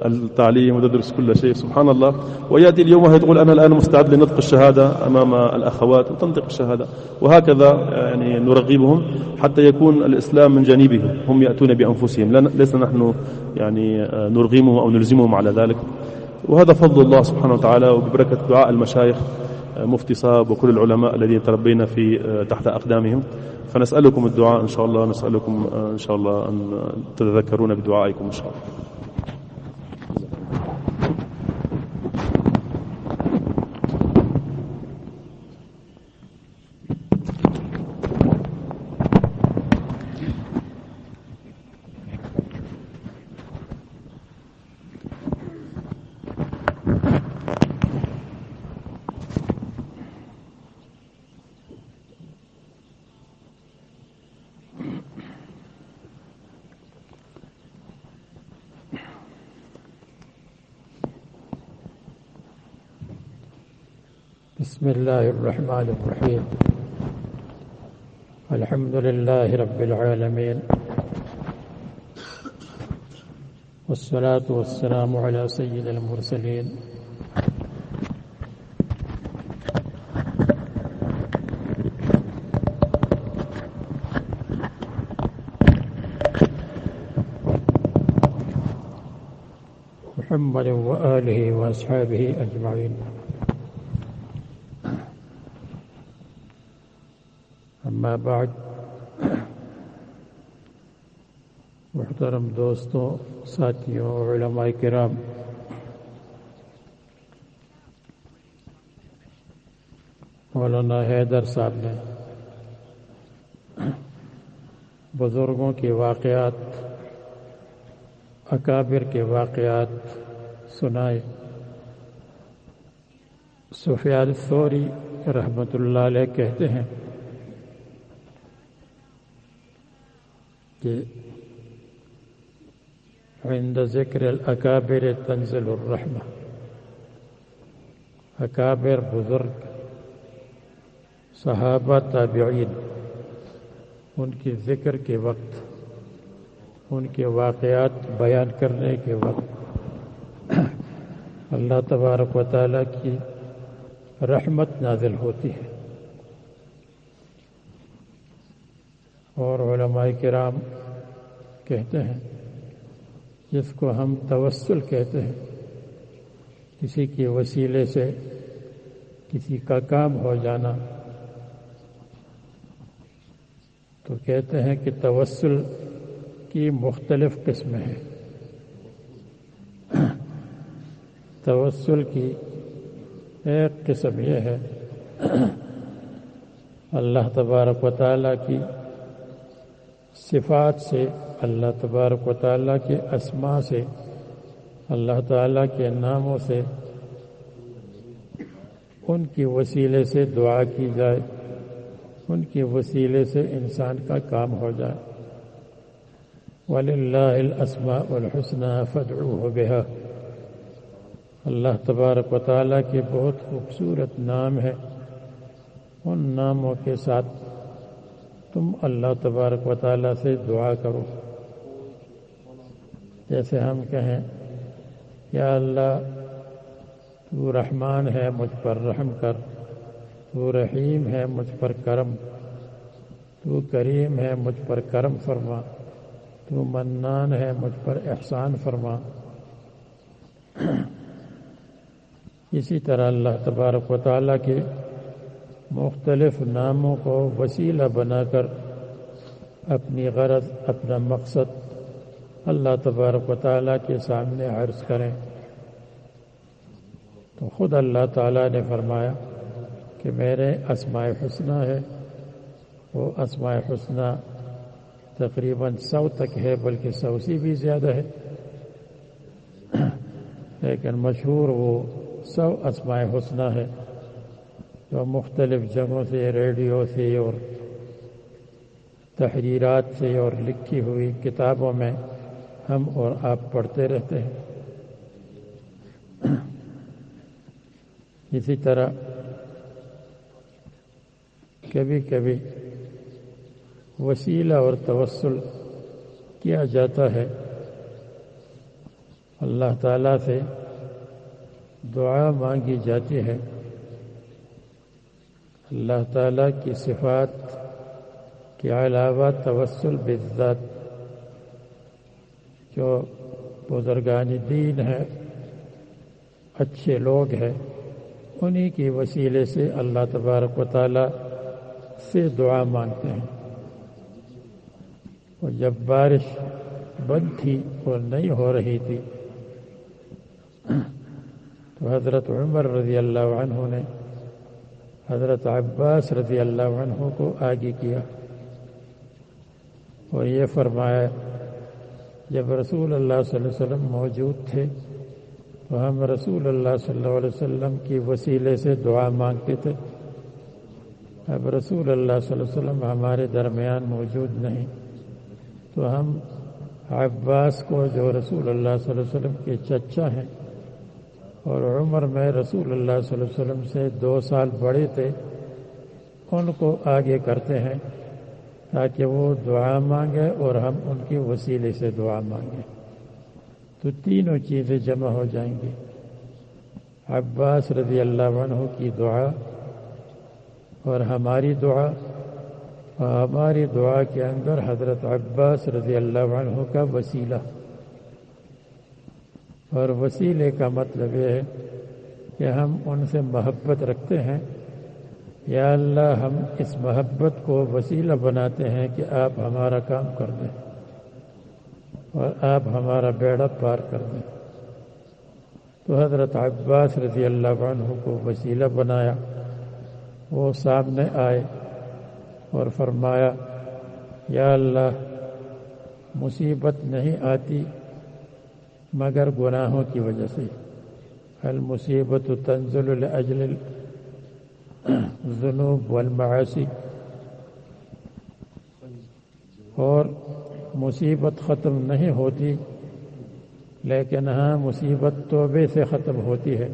التعليم وتدرس كل شيء سبحان الله. ويأتي اليوم وهي تقول أنا الآن مستعد لنطق الشهادة أمام الأخوات وتنطق الشهادة. وهكذا يعني نرغبهم حتى يكون الإسلام من جانبهم. هم يأتون بأنفسهم. ليس نحن يعني نرغمهم أو نلزمهم على ذلك. وهذا فضل الله سبحانه وتعالى وببركة دعاء المشايخ مفتي صاحب وكل العلماء الذين تربينا في تحت أقدامهم. فنسألكم الدعاء إن شاء الله نسألكم إن شاء الله أن تتذكرون بدعائكم إن شاء الله. بسم الله الرحمن الرحيم. الحمد لله رب العالمين. والصلاة والسلام على سيد المرسلين. محمد وآله وأصحابه أجمعين. أما بعد. محترم دوستوں ساتھیوں علماء کرام، مولانا حیدر صاحب نے بزرگوں کے واقعات، اکابر کے واقعات سنائے۔ سفیان ثوری رحمۃ اللہ علیہ کہتے ہیں کہ عند ذکر الاکابر تنزل الرحمہ اکابر بزرگ، صحابہ تابعین، ان کے ذکر کے وقت، ان کے واقعات بیان کرنے کے وقت اللہ تبارک و تعالیٰ کی رحمت نازل ہوتی ہے۔ اور علماء کرام کہتے ہیں، جس کو ہم توسل کہتے ہیں، کسی کے وسیلے سے کسی کا کام ہو جانا۔ تو کہتے ہیں کہ توسل کی مختلف قسمیں ہیں۔ توسل کی ایک قسم یہ ہے، اللہ تبارک و تعالیٰ کی صفات سے، اللہ تبارک و تعالیٰ کے اسماء سے، اللہ تعالیٰ کے ناموں سے، ان کی وسیلے سے دعا کی جائے، ان کے وسیلے سے انسان کا کام ہو جائے۔ ولی اللہ الاسماء الحسنہ فدعوه بها۔ اللہ تبارک و تعالیٰ کے بہت خوبصورت نام ہے۔ ان ناموں کے ساتھ تم اللہ تبارک و تعالیٰ سے دعا کرو۔ جیسے ہم کہیں، یا اللہ، تو رحمان ہے مجھ پر رحم کر، تو رحیم ہے مجھ پر کرم، تو کریم ہے مجھ پر کرم فرما، تو منان ہے مجھ پر احسان فرما۔ اسی طرح اللہ تبارک و تعالیٰ کے مختلف ناموں کو وسیلہ بنا کر اپنی غرض، اپنا مقصد اللہ تبارک و تعالیٰ کے سامنے عرض کریں۔ تو خود اللہ تعالیٰ نے فرمایا کہ میرے اسماء حسنہ ہے۔ وہ اسماء حسنہ تقریباً سو تک ہے، بلکہ سو سے بھی زیادہ ہے۔ لیکن مشہور وہ سو اسماء حسنہ ہے۔ جو مختلف جگہوں سے ریڈیو سے اور تحریرات سے اور لکھی ہوئی کتابوں میں ہم اور آپ پڑھتے رہتے ہیں۔ اسی طرح کبھی کبھی وسیلہ اور توسل کیا جاتا ہے۔ اللہ تعالیٰ سے دعا مانگی جاتی ہے۔ اللہ تعالیٰ کی صفات کے علاوہ توسل بذات جو بزرگان دین ہے، اچھے لوگ ہیں، انہی کی وسیلے سے اللہ تبارک و تعالیٰ سے دعا مانگتے ہیں۔ اور جب بارش بند تھی اور نہیں ہو رہی تھی، تو حضرت عمر رضی اللہ عنہ نے حضرت عباس رضی اللہ عنہ کو آگے کیا اور یہ فرمایا، جب رسول اللہ صلی اللہ علیہ وسلم موجود تھے، تو ہم رسول اللہ صلی اللہ علیہ وسلم کی وسیلے سے دعا مانگتے تھے۔ اب رسول اللہ صلی اللہ علیہ وسلم ہمارے درمیان موجود نہیں۔ تو ہم عباس کو، جو رسول اللہ صلی اللہ علیہ وسلم کے چچا ہیں اور عمر میں رسول اللہ صلی اللہ علیہ وسلم سے دو سال بڑے تھے، ان کو آگے کرتے ہیں تاکہ وہ دعا مانگے اور ہم ان کی وسیلے سے دعا مانگیں۔ تو تینوں چیزیں جمع ہو جائیں گی۔ عباس رضی اللہ عنہ کی دعا اور ہماری دعا۔ اور ہماری دعا کے اندر حضرت عباس رضی اللہ عنہ کا وسیلہ۔ اور وسیلے کا مطلب یہ ہے کہ ہم ان سے محبت رکھتے ہیں۔ یا اللہ، ہم اس محبت کو وسیلہ بناتے ہیں کہ آپ ہمارا کام کر دیں اور آپ ہمارا بیڑا پار کر دیں۔ تو حضرت عباس رضی اللہ عنہ کو وسیلہ بنایا۔ وہ سامنے آئے اور فرمایا، یا اللہ، مصیبت نہیں آتی مگر گناہوں کی وجہ سے۔ المصیبت تنزل لاجل الذنوب والمعاصی۔ اور مصیبت ختم نہیں ہوتی، لیکن ہاں مصیبت توبے سے ختم ہوتی ہے۔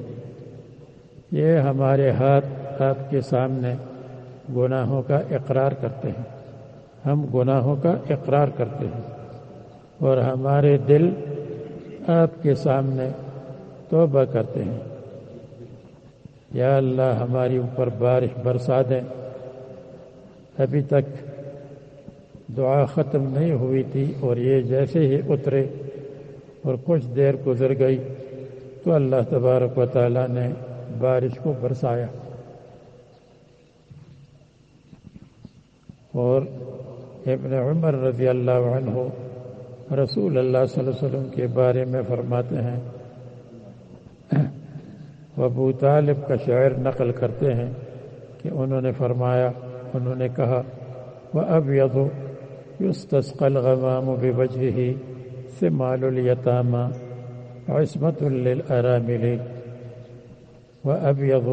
یہ ہمارے ہاتھ آپ کے سامنے گناہوں کا اقرار کرتے ہیں۔ ہم گناہوں کا اقرار کرتے ہیں۔ اور ہمارے دل آپ کے سامنے توبہ کرتے ہیں۔ یا اللہ ہماری اوپر بارش برسا دیں ابھی تک دعا ختم نہیں ہوئی تھی اور یہ جیسے ہی اترے اور کچھ دیر گزر گئی تو اللہ تبارک و تعالیٰ نے بارش کو برسایا۔ اور ابن عمر رضی اللہ عنہ رسول اللہ صلی اللہ علیہ وسلم کے بارے میں فرماتے ہیں۔ ابو طالب کا شعر نقل کرتے ہیں کہ انہوں نے فرمایا، انہوں نے کہا، وہ اب یدو يستسقى الغمام بوجهه ثمال اليتامى عصمة للأرامل وأبيض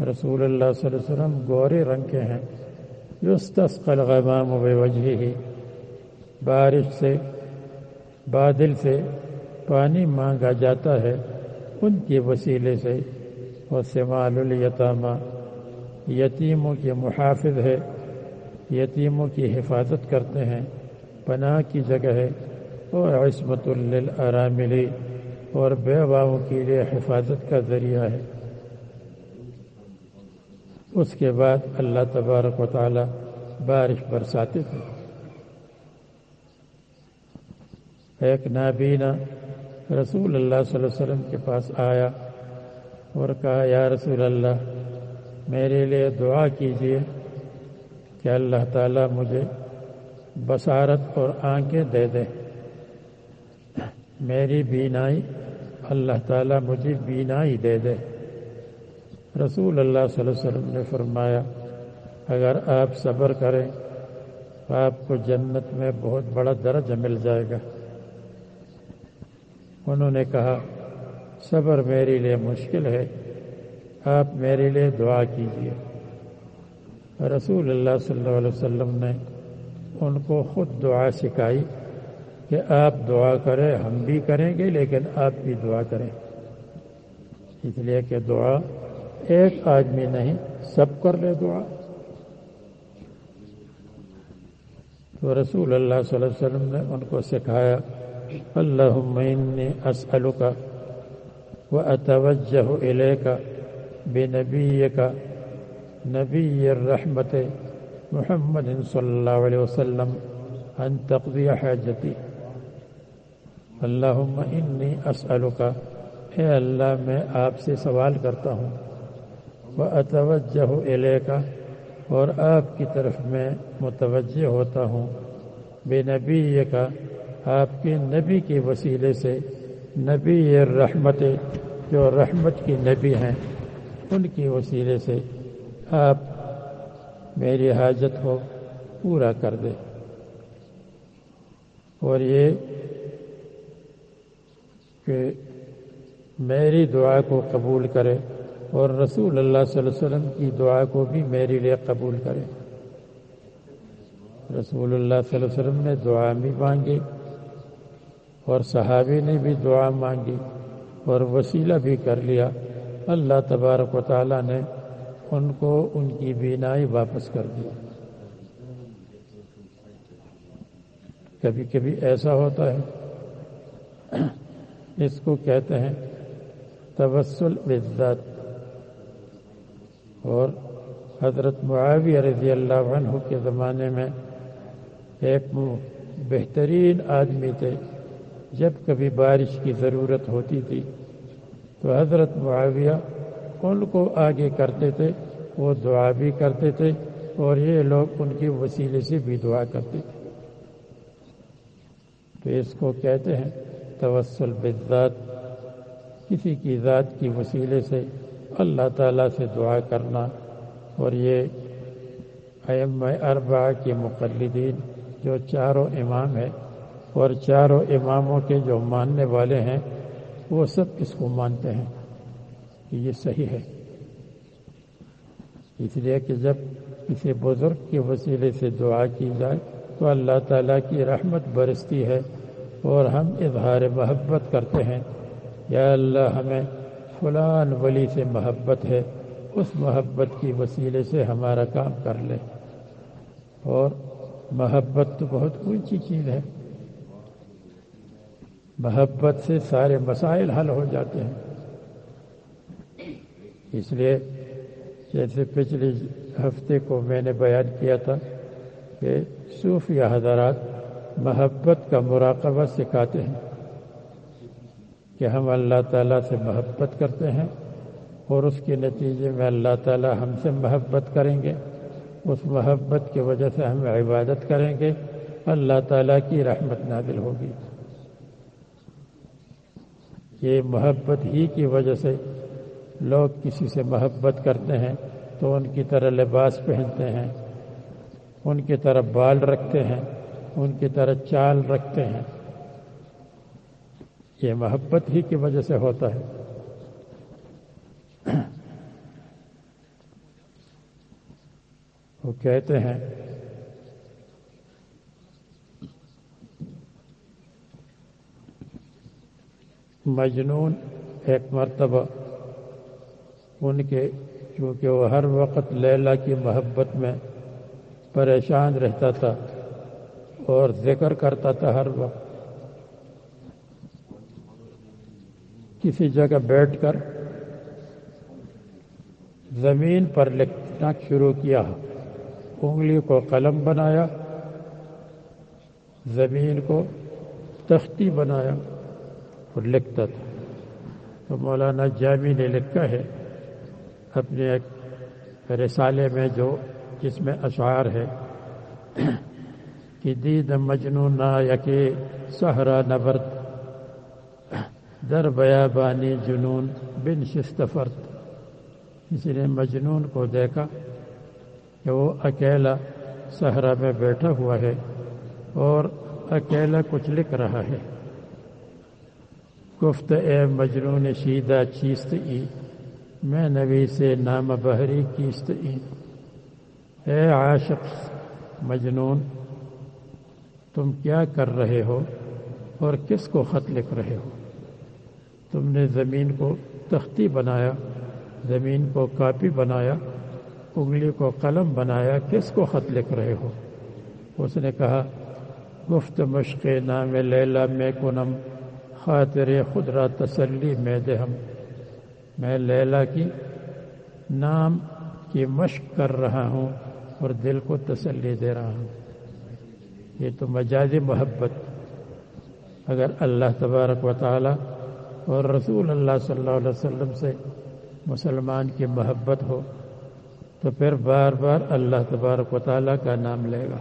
رسول اللہ صلی اللہ علیہ وسلم گورے رنگ کے ہیں۔ یستسقى الغمام بوجهه بارش سے بادل سے پانی مانگا جاتا ہے، ان کے وسیلے سے۔ اور سمال الیتامہ یتیموں کے محافظ ہے، یتیموں کی حفاظت کرتے ہیں۔ پناہ کی جگہ ہے۔ اور عصمت للاراملی اور بیواؤں کے لیے حفاظت کا ذریعہ ہے۔ اس کے بعد اللہ تبارک و تعالی بارش برساتے تھے ایک نابینا رسول اللہ صلی اللہ علیہ وسلم کے پاس آیا اور کہا، یا رسول اللہ، میرے لیے دعا کیجیے کہ اللہ تعالیٰ مجھے بصارت اور آنکھیں دے دے۔ میری بینائی اللہ تعالیٰ مجھے بینائی دے دے۔ رسول اللہ صلی اللہ علیہ وسلم نے فرمایا، اگر آپ صبر کریں آپ کو جنت میں بہت بڑا درجہ مل جائے گا۔ انہوں نے کہا، صبر میرے لیے مشکل ہے، آپ میرے لیے دعا کیجیے رسول اللہ صلی اللہ علیہ وسلم نے ان کو خود دعا سکھائی کہ آپ دعا کریں، ہم بھی کریں گے، لیکن آپ بھی دعا کریں۔ اس لیے کہ دعا ایک آدمی نہیں، سب کر لے دعا۔ تو رسول اللہ صلی اللہ علیہ وسلم نے ان کو سکھایا اللہ انی اسألک و اتوجہ الیک بنبیک نبی محمد صلی اللہ علیہ وسلم ان تقضی حاجتی اللہم انی اسألک اے اللہ، میں آپ سے سوال کرتا ہوں. وہ اتوجہ الیکا اور آپ کی طرف میں متوجہ ہوتا ہوں. بے نبی کا آپ کے نبی کے وسیلے سے نبی رحمت جو رحمت کی نبی ہیں، ان کے وسیلے سے آپ میری حاجت کو پورا کر دے اور یہ کہ میری دعا کو قبول کرے اور رسول اللہ صلی اللہ علیہ وسلم کی دعا کو بھی میرے لیے قبول کرے رسول اللہ صلی اللہ علیہ وسلم نے دعا بھی مانگی۔ اور صحابی نے بھی دعا مانگی اور وسیلہ بھی کر لیا۔ اللہ تبارک و تعالیٰ نے ان کو ان کی بینائی واپس کر دی۔ کبھی کبھی ایسا ہوتا ہے۔ اس کو کہتے ہیں توسل عزت اور حضرت معاویہ رضی اللہ عنہ کے زمانے میں ایک بہترین آدمی تھے۔ جب کبھی بارش کی ضرورت ہوتی تھی تو حضرت معاویہ ان کو آگے کرتے تھے، وہ دعا بھی کرتے تھے اور یہ لوگ ان کے وسیلے سے بھی دعا کرتے تھے۔ تو اس کو کہتے ہیں توسل بذات کسی کی ذات کی وسیلے سے اللہ تعالیٰ سے دعا کرنا۔ اور یہ ام اربع کے مقلدین جو چاروں امام ہیں اور چاروں اماموں کے جو ماننے والے ہیں، وہ سب اس کو مانتے ہیں؟ کہ یہ صحیح ہے۔ اس لیے کہ جب کسی بزرگ کے وسیلے سے دعا کی جائے، تو اللہ تعالیٰ کی رحمت برستی ہے اور ہم اظہار محبت کرتے ہیں۔ یا اللہ، ہمیں فلان ولی سے محبت ہے، اس محبت کی وسیلے سے ہمارا کام کر لے۔ اور محبت تو بہت اونچی چیز ہے۔ محبت سے سارے مسائل حل ہو جاتے ہیں۔ اس لیے جیسے پچھلے ہفتے کو میں نے بیان کیا تھا کہ صوفیہ حضرات محبت کا مراقبہ سکھاتے ہیں کہ ہم اللہ تعالیٰ سے محبت کرتے ہیں اور اس کے نتیجے میں اللہ تعالیٰ ہم سے محبت کریں گے۔ اس محبت کی وجہ سے ہم عبادت کریں گے۔ اللہ تعالیٰ کی رحمت نازل ہوگی۔ یہ محبت ہی کی وجہ سے لوگ کسی سے محبت کرتے ہیں تو ان کی طرح لباس پہنتے ہیں، ان کی طرح بال رکھتے ہیں، ان کی طرح چال رکھتے ہیں۔ یہ محبت ہی کی وجہ سے ہوتا ہے۔ وہ کہتے ہیں مجنون، ایک مرتبہ ان کے کیونکہ وہ ہر وقت لیلا کی محبت میں پریشان رہتا تھا اور ذکر کرتا تھا ہر وقت۔ کسی جگہ بیٹھ کر زمین پر لکھنا شروع کیا، انگلی کو قلم بنایا، زمین کو تختی بنایا۔ اور لکھتا تھا۔ تو مولانا جامی نے لکھا ہے اپنے ایک رسالے میں جو جس میں اشعار ہے کہ دید مجنون یقے سہرا نبرت، در بیا بانی جنون بن شستفرت۔ کسی نے مجنون کو دیکھا کہ وہ اکیلا صحرا میں بیٹھا ہوا ہے اور اکیلا کچھ لکھ رہا ہے۔ گفت، اے مجنون شیدہ چیست ای، میں نبی سے نام بحری کیست ای۔ اے عاشق مجنون، تم کیا کر رہے ہو اور کس کو خط لکھ رہے ہو؟ تم نے زمین کو تختی بنایا، زمین کو کاپی بنایا، انگلی کو قلم بنایا، کس کو خط لکھ رہے ہو؟ اس نے کہا، گفت، مشق نام لیلا میں کنم خاطر خدرا تسلی میں دہم میں لیلا کی نام کی مشق کر رہا ہوں اور دل کو تسلی دے رہا ہوں۔ یہ تو مجازی محبت۔ اگر اللہ تبارک و تعالی اور رسول اللہ صلی اللہ علیہ وسلم سے مسلمان کی محبت ہو، تو پھر بار بار اللہ تبارک و تعالیٰ کا نام لے گا۔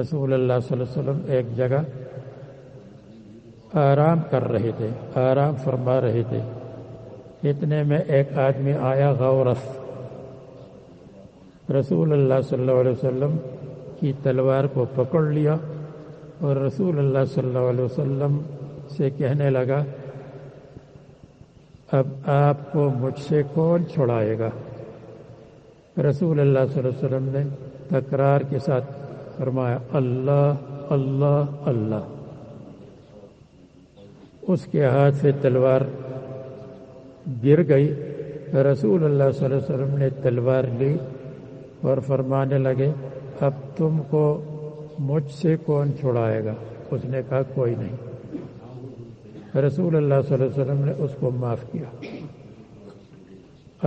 رسول اللہ صلی اللہ علیہ وسلم ایک جگہ آرام کر رہے تھے، آرام فرما رہے تھے۔ اتنے میں ایک آدمی آیا غورس۔ رسول اللہ صلی اللہ علیہ وسلم کی تلوار کو پکڑ لیا اور رسول اللہ صلی اللہ علیہ وسلم سے کہنے لگا، اب آپ کو مجھ سے کون چھڑائے گا؟ رسول اللہ صلی اللہ علیہ وسلم نے تکرار کے ساتھ فرمایا، اللہ اللہ اللہ۔ اس کے ہاتھ سے تلوار گر گئی۔ رسول اللہ صلی اللہ علیہ وسلم نے تلوار لی اور فرمانے لگے، اب تم کو مجھ سے کون چھڑائے گا؟ اس نے کہا، کوئی نہیں۔ رسول اللہ صلی اللہ علیہ وسلم نے اس کو معاف کیا۔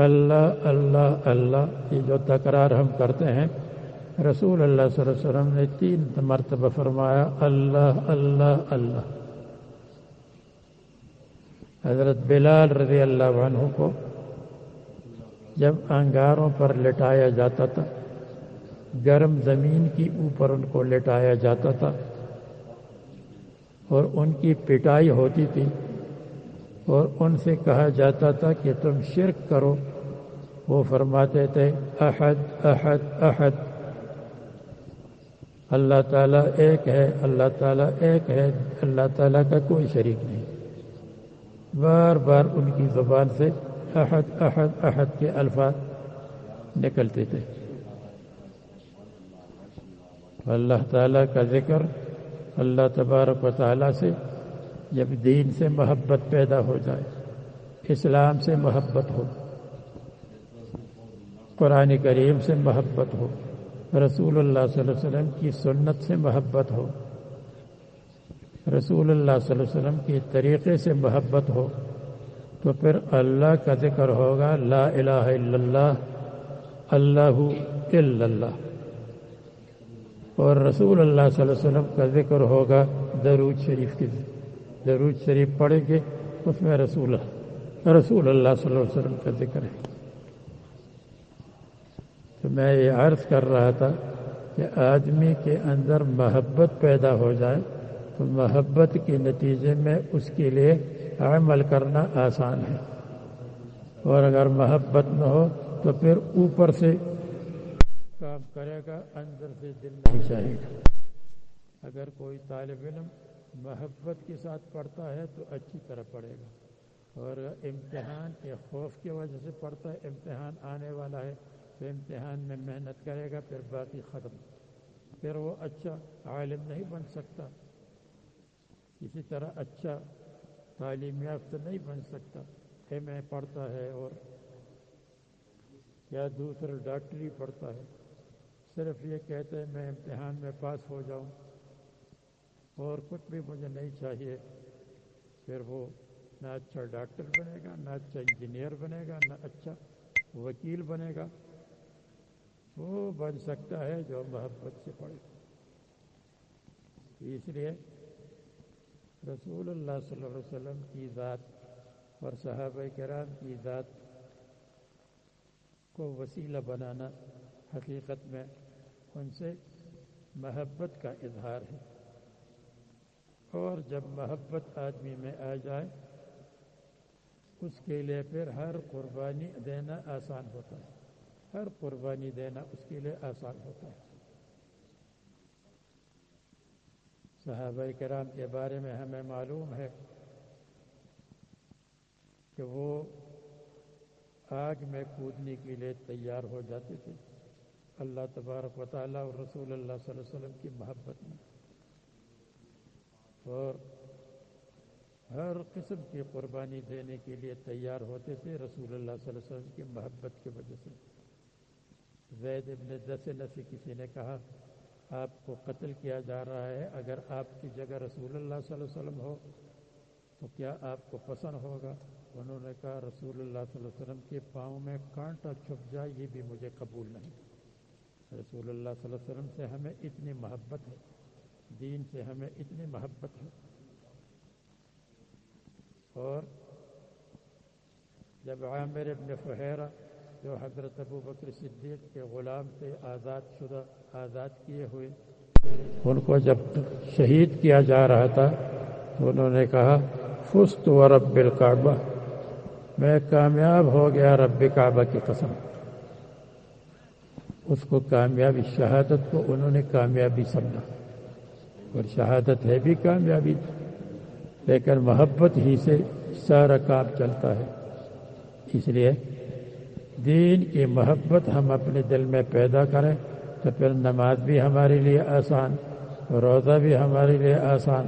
اللہ اللہ اللہ یہ جو تکرار ہم کرتے ہیں، رسول اللہ صلی اللہ علیہ وسلم نے تین مرتبہ فرمایا، اللہ اللہ اللہ۔ حضرت بلال رضی اللہ عنہ کو جب انگاروں پر لٹایا جاتا تھا، گرم زمین کی اوپر ان کو لٹایا جاتا تھا اور ان کی پٹائی ہوتی تھی اور ان سے کہا جاتا تھا کہ تم شرک کرو، وہ فرماتے تھے، احد احد احد۔ اللہ تعالیٰ ایک ہے، اللہ تعالیٰ ایک ہے، اللہ تعالیٰ کا کوئی شریک نہیں۔ بار بار ان کی زبان سے احد احد احد کے الفاظ نکلتے تھے۔ اللہ تعالیٰ کا ذکر اللہ تبارک و تعالیٰ سے جب دین سے محبت پیدا ہو جائے، اسلام سے محبت ہو، قرآن کریم سے محبت ہو، رسول اللہ صلی اللہ علیہ وسلم کی سنت سے محبت ہو رسول اللہ صلی اللہ علیہ وسلم کی طریقے سے محبت ہو، تو پھر اللہ کا ذکر ہوگا، لا الہ الا اللہ اللہ الا اللہ۔ اور رسول اللہ صلی اللہ علیہ وسلم کا ذکر ہوگا درود شریف کی درود شریف پڑھیں گے، اس میں رسول رسول اللہ صلی اللہ علیہ وسلم کا ذکر ہے۔ تو میں یہ عرض کر رہا تھا کہ آدمی کے اندر محبت پیدا ہو جائے محبت کے نتیجے میں اس کے لیے عمل کرنا آسان ہے۔ اور اگر محبت نہ ہو تو پھر اوپر سے کام کرے گا، اندر سے دل نہیں چاہے گا۔ اگر کوئی طالب علم محبت کے ساتھ پڑھتا ہے تو اچھی طرح پڑھے گا۔ اور امتحان کے خوف کی وجہ سے پڑھتا ہے، امتحان آنے والا ہے تو امتحان میں محنت کرے گا، پھر باقی ختم۔ پھر وہ اچھا عالم نہیں بن سکتا۔ اسی طرح اچھا تعلیم یافتہ نہیں بن سکتا۔ ایم اے پڑھتا ہے اور یا دوسرا ڈاکٹری پڑھتا ہے۔ صرف یہ کہتے ہیں میں امتحان میں پاس ہو جاؤں۔ اور کچھ بھی مجھے نہیں چاہیے۔ پھر وہ نہ اچھا ڈاکٹر بنے گا، نہ اچھا انجینئر بنے گا، نہ اچھا وکیل بنے گا۔ وہ بن سکتا ہے جو محبت سے پڑھے۔ اس لیے رسول اللہ صلی اللہ علیہ وسلم کی ذات اور صحابہ کرام کی ذات کو وسیلہ بنانا حقیقت میں ان سے محبت کا اظہار ہے۔ اور جب محبت آدمی میں آ جائے، اس کے لیے پھر ہر قربانی دینا آسان ہوتا ہے۔ ہر قربانی دینا اس کے لیے آسان ہوتا ہے۔ صحابہ کرام کے بارے میں ہمیں معلوم ہے کہ وہ آگ میں کودنے کے لیے تیار ہو جاتے تھے۔ اللہ تبارک و تعالیٰ اور رسول اللہ صلی اللہ علیہ وسلم کی محبت میں۔ اور ہر قسم کی قربانی دینے کے لیے تیار ہوتے تھے رسول اللہ صلی اللہ علیہ وسلم کی محبت کی وجہ سے۔ زید ابن دسنہ سے کسی نے کہا آپ کو قتل کیا جا رہا ہے، اگر آپ کی جگہ رسول اللہ صلی اللہ علیہ وسلم ہو، تو کیا آپ کو پسند ہوگا؟ انہوں نے کہا، رسول اللہ صلی اللہ علیہ وسلم کے پاؤں میں کانٹا چھپ جائے، یہ بھی مجھے قبول نہیں۔ رسول اللہ صلی اللہ علیہ وسلم سے ہمیں اتنی محبت ہے، دین سے ہمیں اتنی محبت ہے۔ اور جب عامر ابن فہیرہ جو حضرت ابو بکر صدیق کے غلام سے آزاد شدہ، آزاد کیے ہوئے۔ ان کو جب شہید کیا جا رہا تھا تو انہوں نے کہا، فست و رب الکعبہ میں کامیاب ہو گیا رب کعبہ کی قسم۔ اس کو کامیابی، شہادت کو انہوں نے کامیابی سمجھا۔ اور شہادت ہے بھی کامیابی، لیکن محبت ہی سے سارا کام چلتا ہے۔ اس لیے دین کی محبت ہم اپنے دل میں پیدا کریں تو پھر نماز بھی ہمارے لیے آسان، روزہ بھی ہمارے لیے آسان،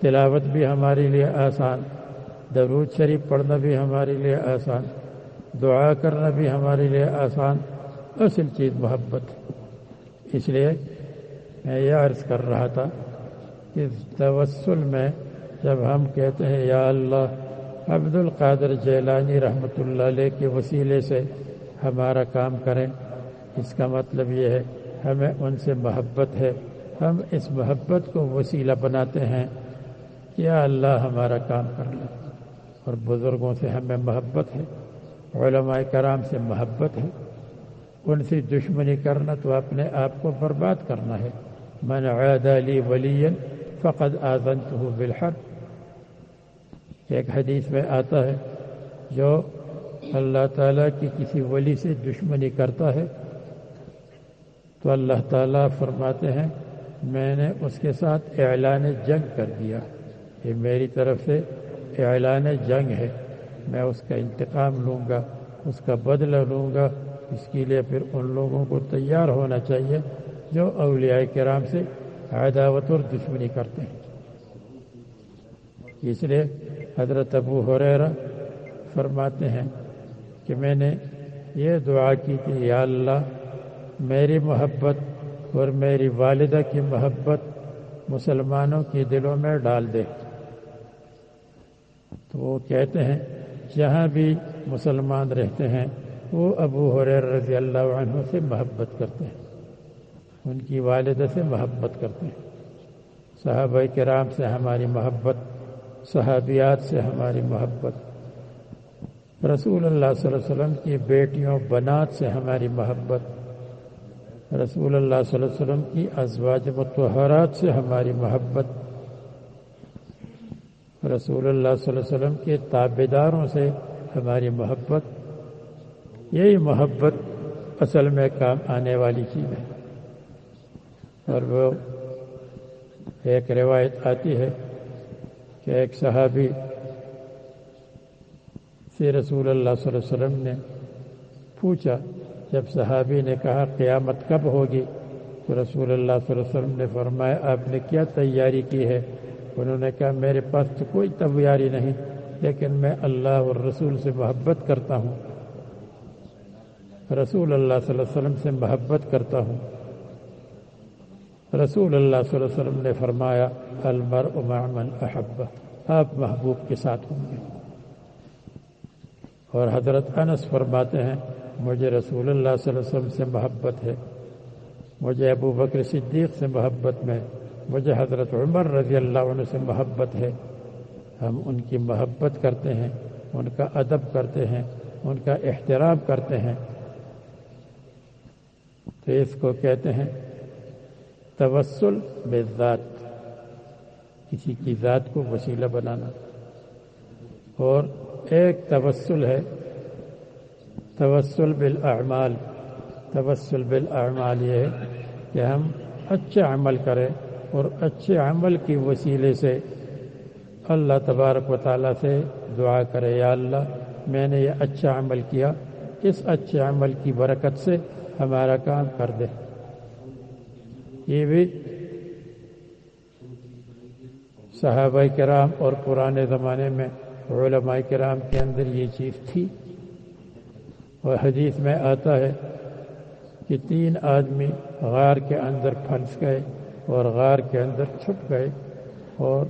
تلاوت بھی ہمارے لیے آسان، درود شریف پڑھنا بھی ہمارے لیے آسان، دعا کرنا بھی ہمارے لیے آسان، اصل چیز محبت۔ اس لیے میں یہ عرض کر رہا تھا کہ توسل میں جب ہم کہتے ہیں یا اللہ عبد القادر جیلانی رحمۃ اللہ علیہ کے وسیلے سے ہمارا کام کریں۔ اس کا مطلب یہ ہے، ہمیں ان سے محبت ہے۔ ہم اس محبت کو وسیلہ بناتے ہیں یا اللہ ہمارا کام کر لے۔ اور بزرگوں سے ہمیں محبت ہے، علماء کرام سے محبت ہے۔ ان سے دشمنی کرنا تو اپنے آپ کو برباد کرنا ہے۔ من عاد علی ولی فقد آزنت ہوں بالحق۔ ایک حدیث میں آتا ہے، جو اللہ تعالیٰ کی کسی ولی سے دشمنی کرتا ہے، تو اللہ تعالیٰ فرماتے ہیں، میں نے اس کے ساتھ اعلان جنگ کر دیا۔ یہ میری طرف سے اعلان جنگ ہے۔ میں اس کا انتقام لوں گا، اس کا بدلہ لوں گا۔ اس کے لیے پھر ان لوگوں کو تیار ہونا چاہیے، جو اولیاء کرام سے عداوت اور دشمنی کرتے ہیں۔ اس لیے حضرت ابو حریرہ فرماتے ہیں کہ میں نے یہ دعا کی کہ یا اللہ میری محبت اور میری والدہ کی محبت مسلمانوں کے دلوں میں ڈال دے۔ تو وہ کہتے ہیں، جہاں بھی مسلمان رہتے ہیں، وہ ابو حریر رضی اللہ عنہ سے محبت کرتے ہیں۔ ان کی والدہ سے محبت کرتے ہیں۔ صحابہ کرام سے ہماری محبت صحابیات سے ہماری محبت۔ رسول اللہ صلی اللہ علیہ وسلم کی بیٹیوں بنات سے ہماری محبت۔ رسول اللہ صلی اللہ علیہ وسلم کی ازواج متحرات سے ہماری محبت۔ رسول اللہ صلی اللہ علیہ وسلم کے تابے داروں سے ہماری محبت۔ یہی محبت اصل میں کام آنے والی چیز ہے۔ اور وہ ایک روایت آتی ہے کہ ایک صحابی سے رسول اللہ صلی اللہ علیہ وسلم نے پوچھا، جب صحابی نے کہا قیامت کب ہوگی، تو رسول اللہ صلی اللہ علیہ وسلم نے فرمایا، آپ نے کیا تیاری کی ہے؟ انہوں نے کہا، میرے پاس تو کوئی تیاری نہیں، لیکن میں اللہ اور رسول سے محبت کرتا ہوں۔ رسول اللہ صلی اللہ علیہ وسلم سے محبت کرتا ہوں۔ رسول اللہ صلی اللہ علیہ وسلم نے فرمایا المر من احب۔ آپ محبوب کے ساتھ ہوں گے۔ اور حضرت انس فرماتے ہیں، مجھے رسول اللہ صلی اللہ علیہ وسلم سے محبت ہے۔ مجھے ابو بکر صدیق سے محبت میں، مجھے حضرت عمر رضی اللہ عنہ سے محبت ہے۔ ہم ان کی محبت کرتے ہیں، ان کا ادب کرتے ہیں، ان کا احترام کرتے ہیں۔ تو اس کو کہتے ہیں توسل بذات کسی کی ذات کو وسیلہ بنانا۔ اور ایک توسل ہے، توسل بالاعمال توسل بالاعمال یہ ہے کہ ہم اچھے عمل کریں اور اچھے عمل کی وسیلے سے اللہ تبارک و تعالیٰ سے دعا کرے یا اللہ، میں نے یہ اچھا عمل کیا، اس اچھے عمل کی برکت سے ہمارا کام کر دے۔ یہ بھی صحابہ کرام اور پرانے زمانے میں علماء کرام کے اندر یہ چیز تھی اور حدیث میں آتا ہے کہ تین آدمی غار کے اندر پھنس گئے اور غار کے اندر چھپ گئے اور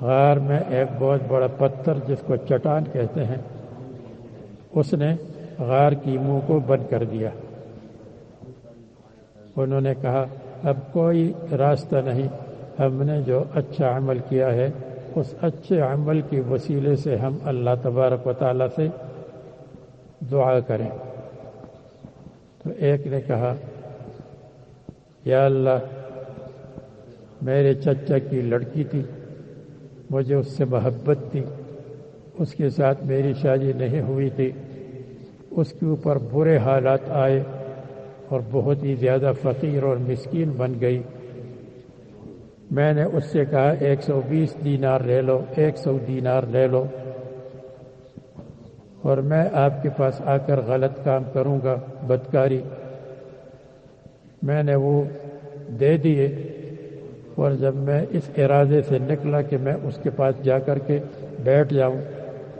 غار میں ایک بہت بڑا پتھر جس کو چٹان کہتے ہیں، اس نے غار کی منہ کو بند کر دیا۔ انہوں نے کہا، اب کوئی راستہ نہیں، ہم نے جو اچھا عمل کیا ہے، اس اچھے عمل کی وسیلے سے ہم اللہ تبارک و تعالیٰ سے دعا کریں۔ تو ایک نے کہا، یا اللہ، میرے چچا کی لڑکی تھی، مجھے اس سے محبت تھی، اس کے ساتھ میری شادی نہیں ہوئی تھی، اس کے اوپر برے حالات آئے اور بہت ہی زیادہ فقیر اور مسکین بن گئی۔ میں نے اس سے کہا، ایک سو بیس دینار لے لو، ایک سو دینار لے لو۔ اور میں آپ کے پاس آ کر غلط کام کروں گا، بدکاری۔ میں نے وہ دے دیے۔ اور جب میں اس ارادے سے نکلا کہ میں اس کے پاس جا کر کے بیٹھ جاؤں،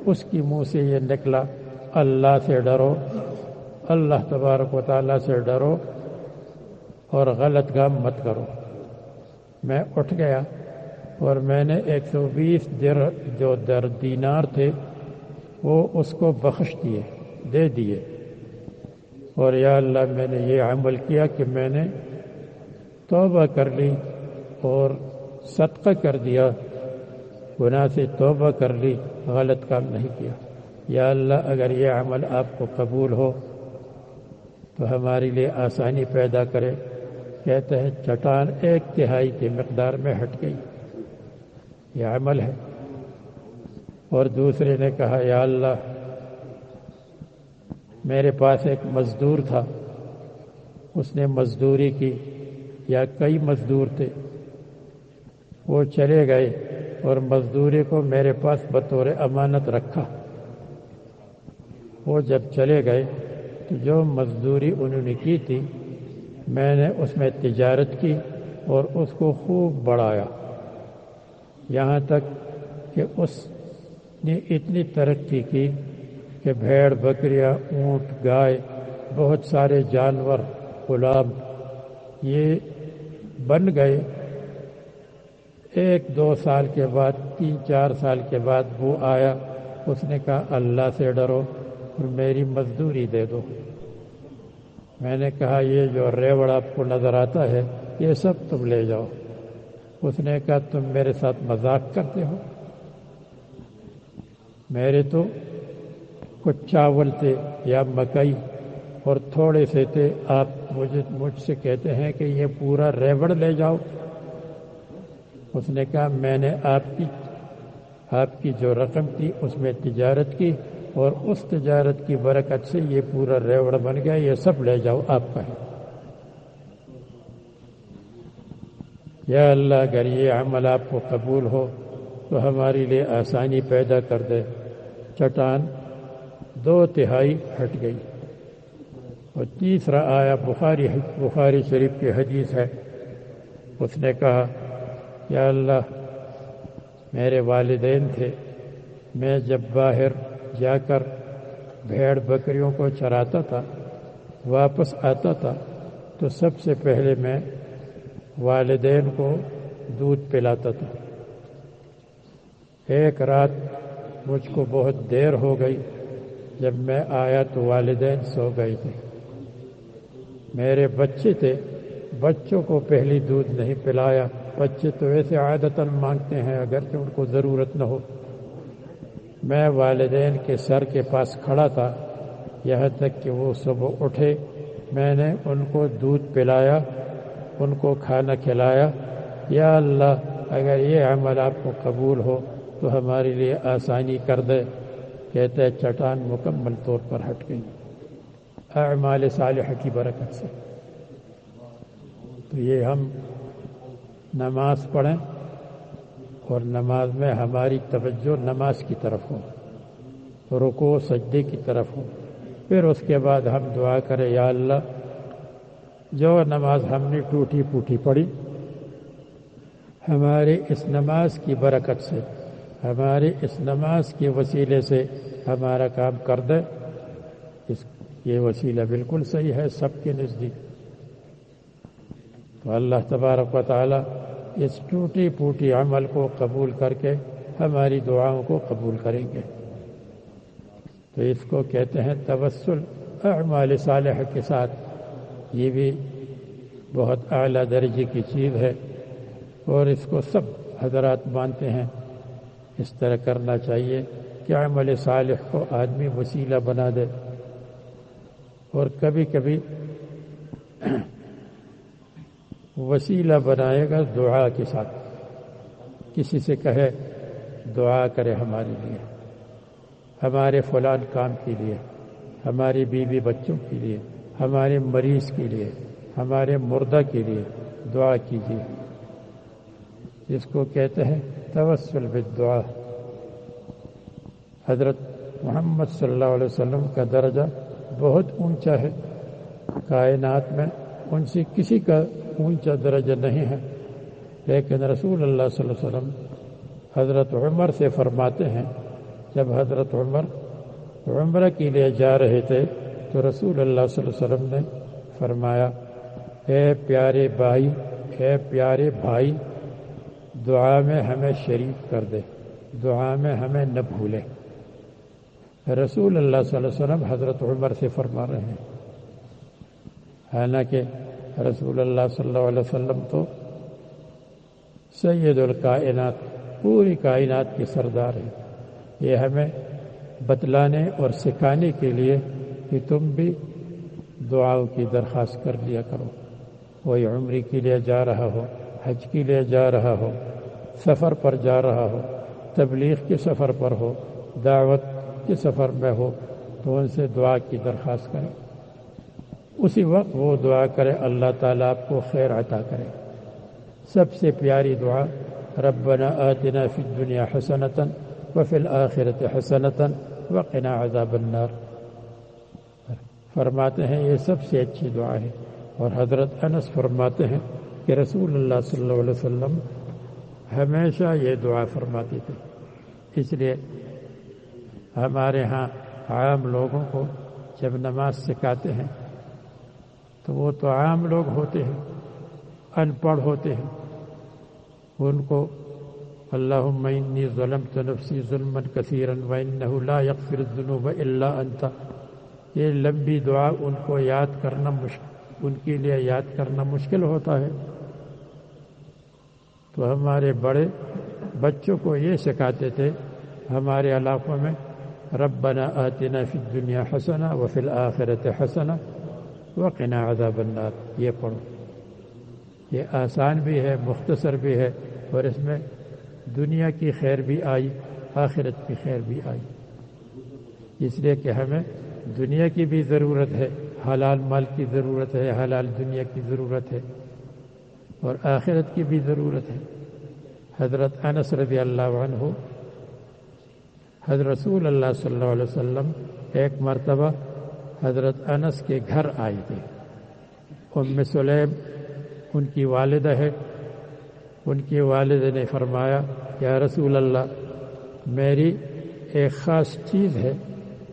اس کی منہ سے یہ نکلا، اللہ سے ڈرو۔ اللہ تبارک و تعالیٰ سے ڈرو اور غلط کام مت کرو۔ میں اٹھ گیا اور میں نے ایک سو بیس در جو در دینار تھے، وہ اس کو بخش دیے، دے دیے۔ اور یا اللہ، میں نے یہ عمل کیا کہ میں نے توبہ کر لی اور صدقہ کر دیا۔ گناہ سے توبہ کر لی، غلط کام نہیں کیا۔ یا اللہ، اگر یہ عمل آپ کو قبول ہو تو ہمارے لیے آسانی پیدا کرے۔ کہتے ہیں، چٹان ایک تہائی کی مقدار میں ہٹ گئی۔ یہ عمل ہے۔ اور دوسرے نے کہا، یا اللہ، میرے پاس ایک مزدور تھا۔ اس نے مزدوری کی، یا کئی مزدور تھے۔ وہ چلے گئے اور مزدوری کو میرے پاس بطور امانت رکھا۔ وہ جب چلے گئے تو جو مزدوری انہوں نے کی تھی، میں نے اس میں تجارت کی اور اس کو خوب بڑھایا۔ یہاں تک کہ اس نے اتنی ترقی کی کہ بھیڑ، بکریاں، اونٹ، گائے، بہت سارے جانور، غلام، یہ بن گئے۔ ایک دو سال کے بعد، تین چار سال کے بعد وہ آیا۔ اس نے کہا، اللہ سے ڈرو۔ اور میری مزدوری دے دو۔ میں نے کہا، یہ جو ریوڑ آپ کو نظر آتا ہے، یہ سب تم لے جاؤ۔ اس نے کہا، تم میرے ساتھ مذاق کرتے ہو۔ میرے تو کچھ چاول تھے یا مکئی، اور تھوڑے سے تھے۔ آپ مجھے مجھ سے کہتے ہیں کہ یہ پورا ریوڑ لے جاؤ۔ اس نے کہا، میں نے آپ کی آپ کی جو رقم تھی، اس میں تجارت کی۔ اور اس تجارت کی برکت سے یہ پورا ریوڑ بن گیا، یہ سب لے جاؤ آپ کا ہے یا اللہ، اگر یہ عمل آپ کو قبول ہو، تو ہمارے لیے آسانی پیدا کر دے۔ چٹان دو تہائی ہٹ گئی۔ اور تیسرا آیا، بخاری بخاری شریف کی حدیث ہے۔ اس نے کہا، یا اللہ، میرے والدین تھے، میں جب باہر جا کر بھیڑ بکریوں کو چراتا تھا، واپس آتا تھا، تو سب سے پہلے میں والدین کو دودھ پلاتا تھا۔ ایک رات مجھ کو بہت دیر ہو گئی جب میں آیا تو والدین سو گئے تھے۔ میرے بچے تھے، بچوں کو پہلی دودھ نہیں پلایا۔ بچے تو ایسے عادتاً مانگتے ہیں اگر کہ ان کو ضرورت نہ ہو۔ میں والدین کے سر کے پاس کھڑا تھا۔ یہاں تک کہ وہ صبح اٹھے۔ میں نے ان کو دودھ پلایا، ان کو کھانا کھلایا۔ یا اللہ، اگر یہ عمل آپ کو قبول ہو تو ہمارے لیے آسانی کر دے۔ کہتے چٹان مکمل طور پر ہٹ گئی۔ اعمال صالح کی برکت سے۔ تو یہ ہم نماز پڑھیں۔ اور نماز میں ہماری توجہ نماز کی طرف ہو رکو سجدے کی طرف ہو۔ پھر اس کے بعد ہم دعا کریں، یا اللہ، جو نماز ہم نے ٹوٹی پوٹی پڑھی، ہمارے اس نماز کی برکت سے، ہمارے اس نماز کے وسیلے سے ہمارا کام کر دے اس یہ وسیلہ بالکل صحیح ہے، سب کے نزدیک۔ تو اللہ تبارک و تعالی اس ٹوٹی پوٹی عمل کو قبول کر کے ہماری دعاؤں کو قبول کریں گے۔ تو اس کو کہتے ہیں توسل اعمال صالح کے ساتھ۔ یہ بھی بہت اعلیٰ درجے کی چیز ہے اور اس کو سب حضرات مانتے ہیں۔ اس طرح کرنا چاہیے کہ عمل صالح کو آدمی وسیلہ بنا دے اور کبھی کبھی وسیلہ بنائے گا دعا کے ساتھ۔ کسی سے کہے، دعا کرے ہمارے لیے، ہمارے فلان کام کے لیے ہمارے بیوی بچوں کے لیے، ہمارے مریض کے لیے، ہمارے مردہ کے لیے دعا کیجیے۔ جس کو کہتے ہیں، توسل بالدعا۔ حضرت محمد صلی اللہ علیہ وسلم کا درجہ بہت اونچا ہے۔ کائنات میں ان سے کسی کا اونچا درجہ نہیں ہے۔ لیکن رسول اللہ صلی اللہ علیہ وسلم حضرت عمر سے فرماتے ہیں، جب حضرت عمر عمرہ کے لیے جا رہے تھے تو رسول اللہ صلی اللہ علیہ وسلم نے فرمایا، اے پیارے بھائی، اے پیارے بھائی، دعا میں ہمیں شریک کر دے، دعا میں ہمیں نہ بھولے۔ رسول اللہ صلی اللہ علیہ وسلم حضرت عمر سے فرما رہے ہیں۔ حالانکہ رسول اللہ صلی اللہ علیہ وسلم تو سید الکائنات، پوری کائنات کے سردار ہیں۔ یہ ہمیں بتلانے اور سکھانے کے لیے کہ تم بھی دعاؤں کی درخواست کر لیا کرو۔ کوئی عمری کے لیے جا رہا ہو، حج کے لیے جا رہا ہو، سفر پر جا رہا ہو، تبلیغ کے سفر پر ہو، دعوت کے سفر میں ہو، تو ان سے دعا کی درخواست کرے اسی وقت وہ دعا کرے، اللہ تعالیٰ آپ کو خیر عطا کرے۔ سب سے پیاری دعا، ربنا آتنا فی الدنیا حسنتا وفی الآخرت حسنتا وقنا عذاب النار۔ فرماتے ہیں، یہ سب سے اچھی دعا ہے۔ اور حضرت انس فرماتے ہیں کہ رسول اللہ صلی اللہ علیہ وسلم ہمیشہ یہ دعا فرماتے تھے۔ اس لیے ہمارے ہاں عام لوگوں کو جب نماز سکھاتے ہیں تو وہ تو عام لوگ ہوتے ہیں ان پڑھ ہوتے ہیں۔ ان کو اللہ انی ظلم تو نفسی ظلم کثیرن و لا یغفر الذنوب الا انت۔ یہ لمبی دعا ان کو یاد کرنا مشکل ان کے لیے یاد کرنا مشکل ہوتا ہے۔ تو ہمارے بڑے بچوں کو یہ سکھاتے تھے، ہمارے علاقوں میں ربنا آتنا فی الدنیا حسنا وفی الآخرت حسنا وقنا عذاب النار۔ یہ پڑھو۔ یہ آسان بھی ہے، مختصر بھی ہے اور اس میں دنیا کی خیر بھی آئی، آخرت کی خیر بھی آئی۔ اس لیے کہ ہمیں دنیا کی بھی ضرورت ہے، حلال مال کی ضرورت ہے، حلال دنیا کی ضرورت ہے اور آخرت کی بھی ضرورت ہے۔ حضرت انس رضی اللہ عنہ، حضرت رسول اللہ صلی اللہ علیہ وسلم، ایک مرتبہ حضرت انس کے گھر آئے تھے۔ ام سلیم ان کی والدہ ہے۔ ان کی والد نے فرمایا، یا رسول اللہ، میری ایک خاص چیز ہے۔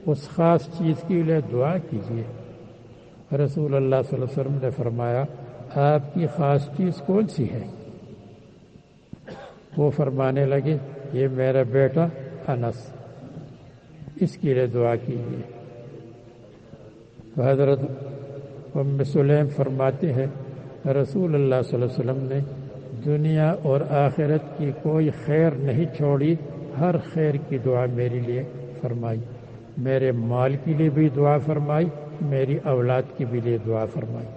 اس خاص چیز کے لیے دعا کیجیے۔ رسول اللہ صلی اللہ علیہ وسلم نے فرمایا، آپ کی خاص چیز کون سی ہے؟ وہ فرمانے لگے، یہ میرا بیٹا انس۔ اس کے لیے دعا کیجیے۔ حضرت ام سلیم فرماتے ہیں، رسول اللہ صلی اللہ علیہ وسلم نے دنیا اور آخرت کی کوئی خیر نہیں چھوڑی، ہر خیر کی دعا میرے لیے فرمائی۔ میرے مال کے لیے بھی دعا فرمائی، میری اولاد کی بھی لیے دعا فرمائی۔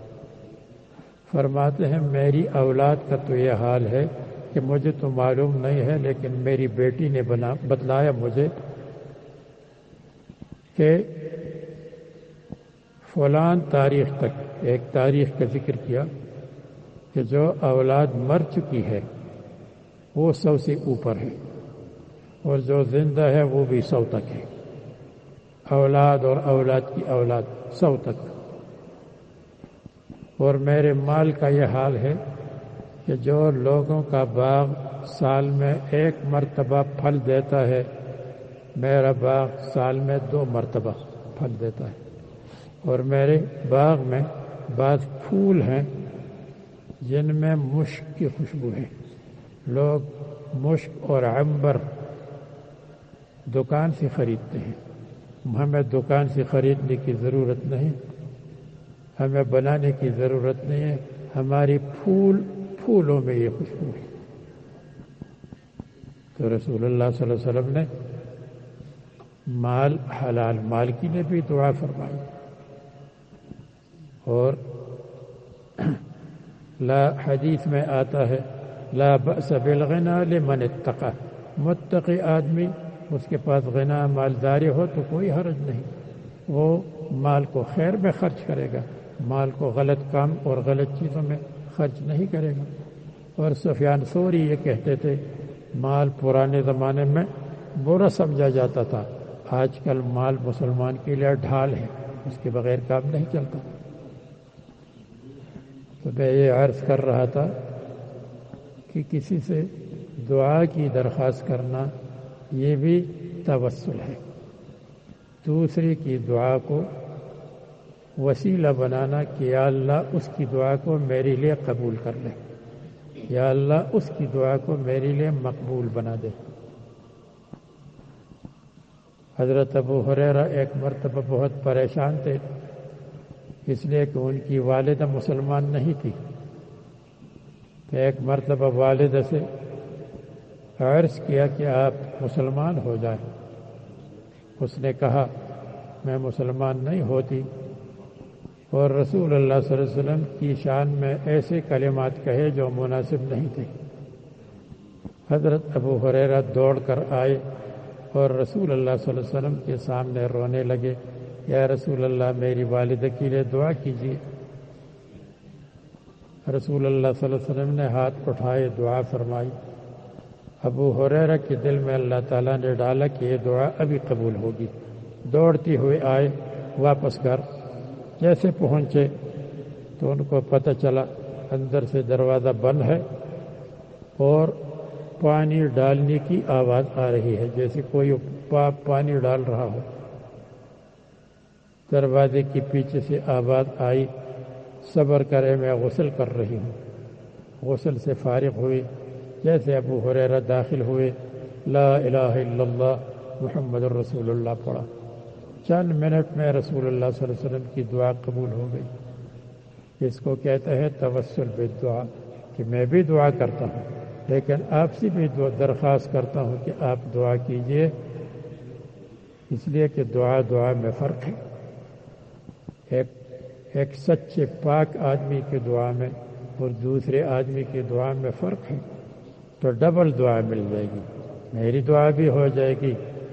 فرماتے ہیں، میری اولاد کا تو یہ حال ہے کہ مجھے تو معلوم نہیں ہے، لیکن میری بیٹی نے بنا بتلایا مجھے کہ فلان تاریخ تک۔ ایک تاریخ کا ذکر کیا کہ جو اولاد مر چکی ہے، وہ سو سے اوپر ہے اور جو زندہ ہے، وہ بھی سو تک ہے۔ اولاد اور اولاد کی اولاد سو تک۔ اور میرے مال کا یہ حال ہے کہ جو لوگوں کا باغ سال میں ایک مرتبہ پھل دیتا ہے، میرا باغ سال میں دو مرتبہ پھل دیتا ہے۔ اور میرے باغ میں بعض پھول ہیں جن میں مشک کی خوشبو ہے۔ لوگ مشک اور عمبر دکان سے خریدتے ہیں۔ ہمیں دکان سے خریدنے کی ضرورت نہیں۔ ہمیں بنانے کی ضرورت نہیں ہے۔ ہماری پھول، پھولوں میں یہ خوشبو ہے۔ تو رسول اللہ صلی اللہ علیہ وسلم نے مال، حلال مال کی نے بھی دعا فرمائی۔ اور لا حدیث میں آتا ہے، لا بأس بالغنا لمن اتقى۔ متقی آدمی، اس کے پاس غنا مالداری ہو تو کوئی حرج نہیں۔ وہ مال کو خیر میں خرچ کرے گا، مال کو غلط کام اور غلط چیزوں میں خرچ نہیں کرے گا۔ اور سفیان سوری یہ کہتے تھے، مال پرانے زمانے میں برا سمجھا جاتا تھا۔ آج کل مال مسلمان کے لیے ڈھال ہے، اس کے بغیر کام نہیں چلتا۔ تو میں یہ عرض کر رہا تھا کہ کسی سے دعا کی درخواست کرنا یہ بھی توسل ہے۔ دوسرے کی دعا کو وسیلہ بنانا کہ یا اللہ اس کی دعا کو میرے لیے قبول کر لے۔ یا اللہ اس کی دعا کو میرے لیے مقبول بنا دے۔ حضرت ابو حریرہ ایک مرتبہ بہت پریشان تھے۔ اس لیے کہ ان کی والدہ مسلمان نہیں تھی۔ تو ایک مرتبہ والدہ سے عرض کیا کہ آپ مسلمان ہو جائیں۔ اس نے کہا، میں مسلمان نہیں ہوتی۔ اور رسول اللہ صلی اللہ علیہ وسلم کی شان میں ایسے کلمات کہے جو مناسب نہیں تھے۔ حضرت ابو حریرہ دوڑ کر آئے اور رسول اللہ صلی اللہ علیہ وسلم کے سامنے رونے لگے۔ یا رسول اللہ، میری والدہ کے لیے دعا کیجیے رسول اللہ صلی اللہ علیہ وسلم نے ہاتھ اٹھائے، دعا فرمائی۔ ابو حریرہ کے دل میں اللہ تعالیٰ نے ڈالا کہ یہ دعا ابھی قبول ہوگی۔ دوڑتی ہوئے آئے، واپس کر جیسے پہنچے تو ان کو پتہ چلا، اندر سے دروازہ بند ہے اور پانی ڈالنے کی آواز آ رہی ہے، جیسے کوئی پانی ڈال رہا ہو۔ دروازے کے پیچھے سے آواز آئی، صبر کرے میں غسل کر رہی ہوں۔ غسل سے فارغ ہوئی جیسے ابو حریرہ داخل ہوئے، لا الہ الا اللہ، محمد الرسول اللہ پڑھا۔ چند منٹ میں رسول اللہ صلی اللہ علیہ وسلم کی دعا قبول ہو گئی۔ اس کو کہتا ہے توسل بے دعا کہ میں بھی دعا کرتا ہوں، لیکن آپ سے بھی درخواست کرتا ہوں کہ آپ دعا کیجیے۔ اس لیے کہ دعا دعا میں فرق ہے۔ ایک ایک سچے پاک آدمی کی دعا میں اور دوسرے آدمی کی دعا میں فرق ہے تو ڈبل دعا مل جائے گی۔ میری دعا بھی ہو جائے گی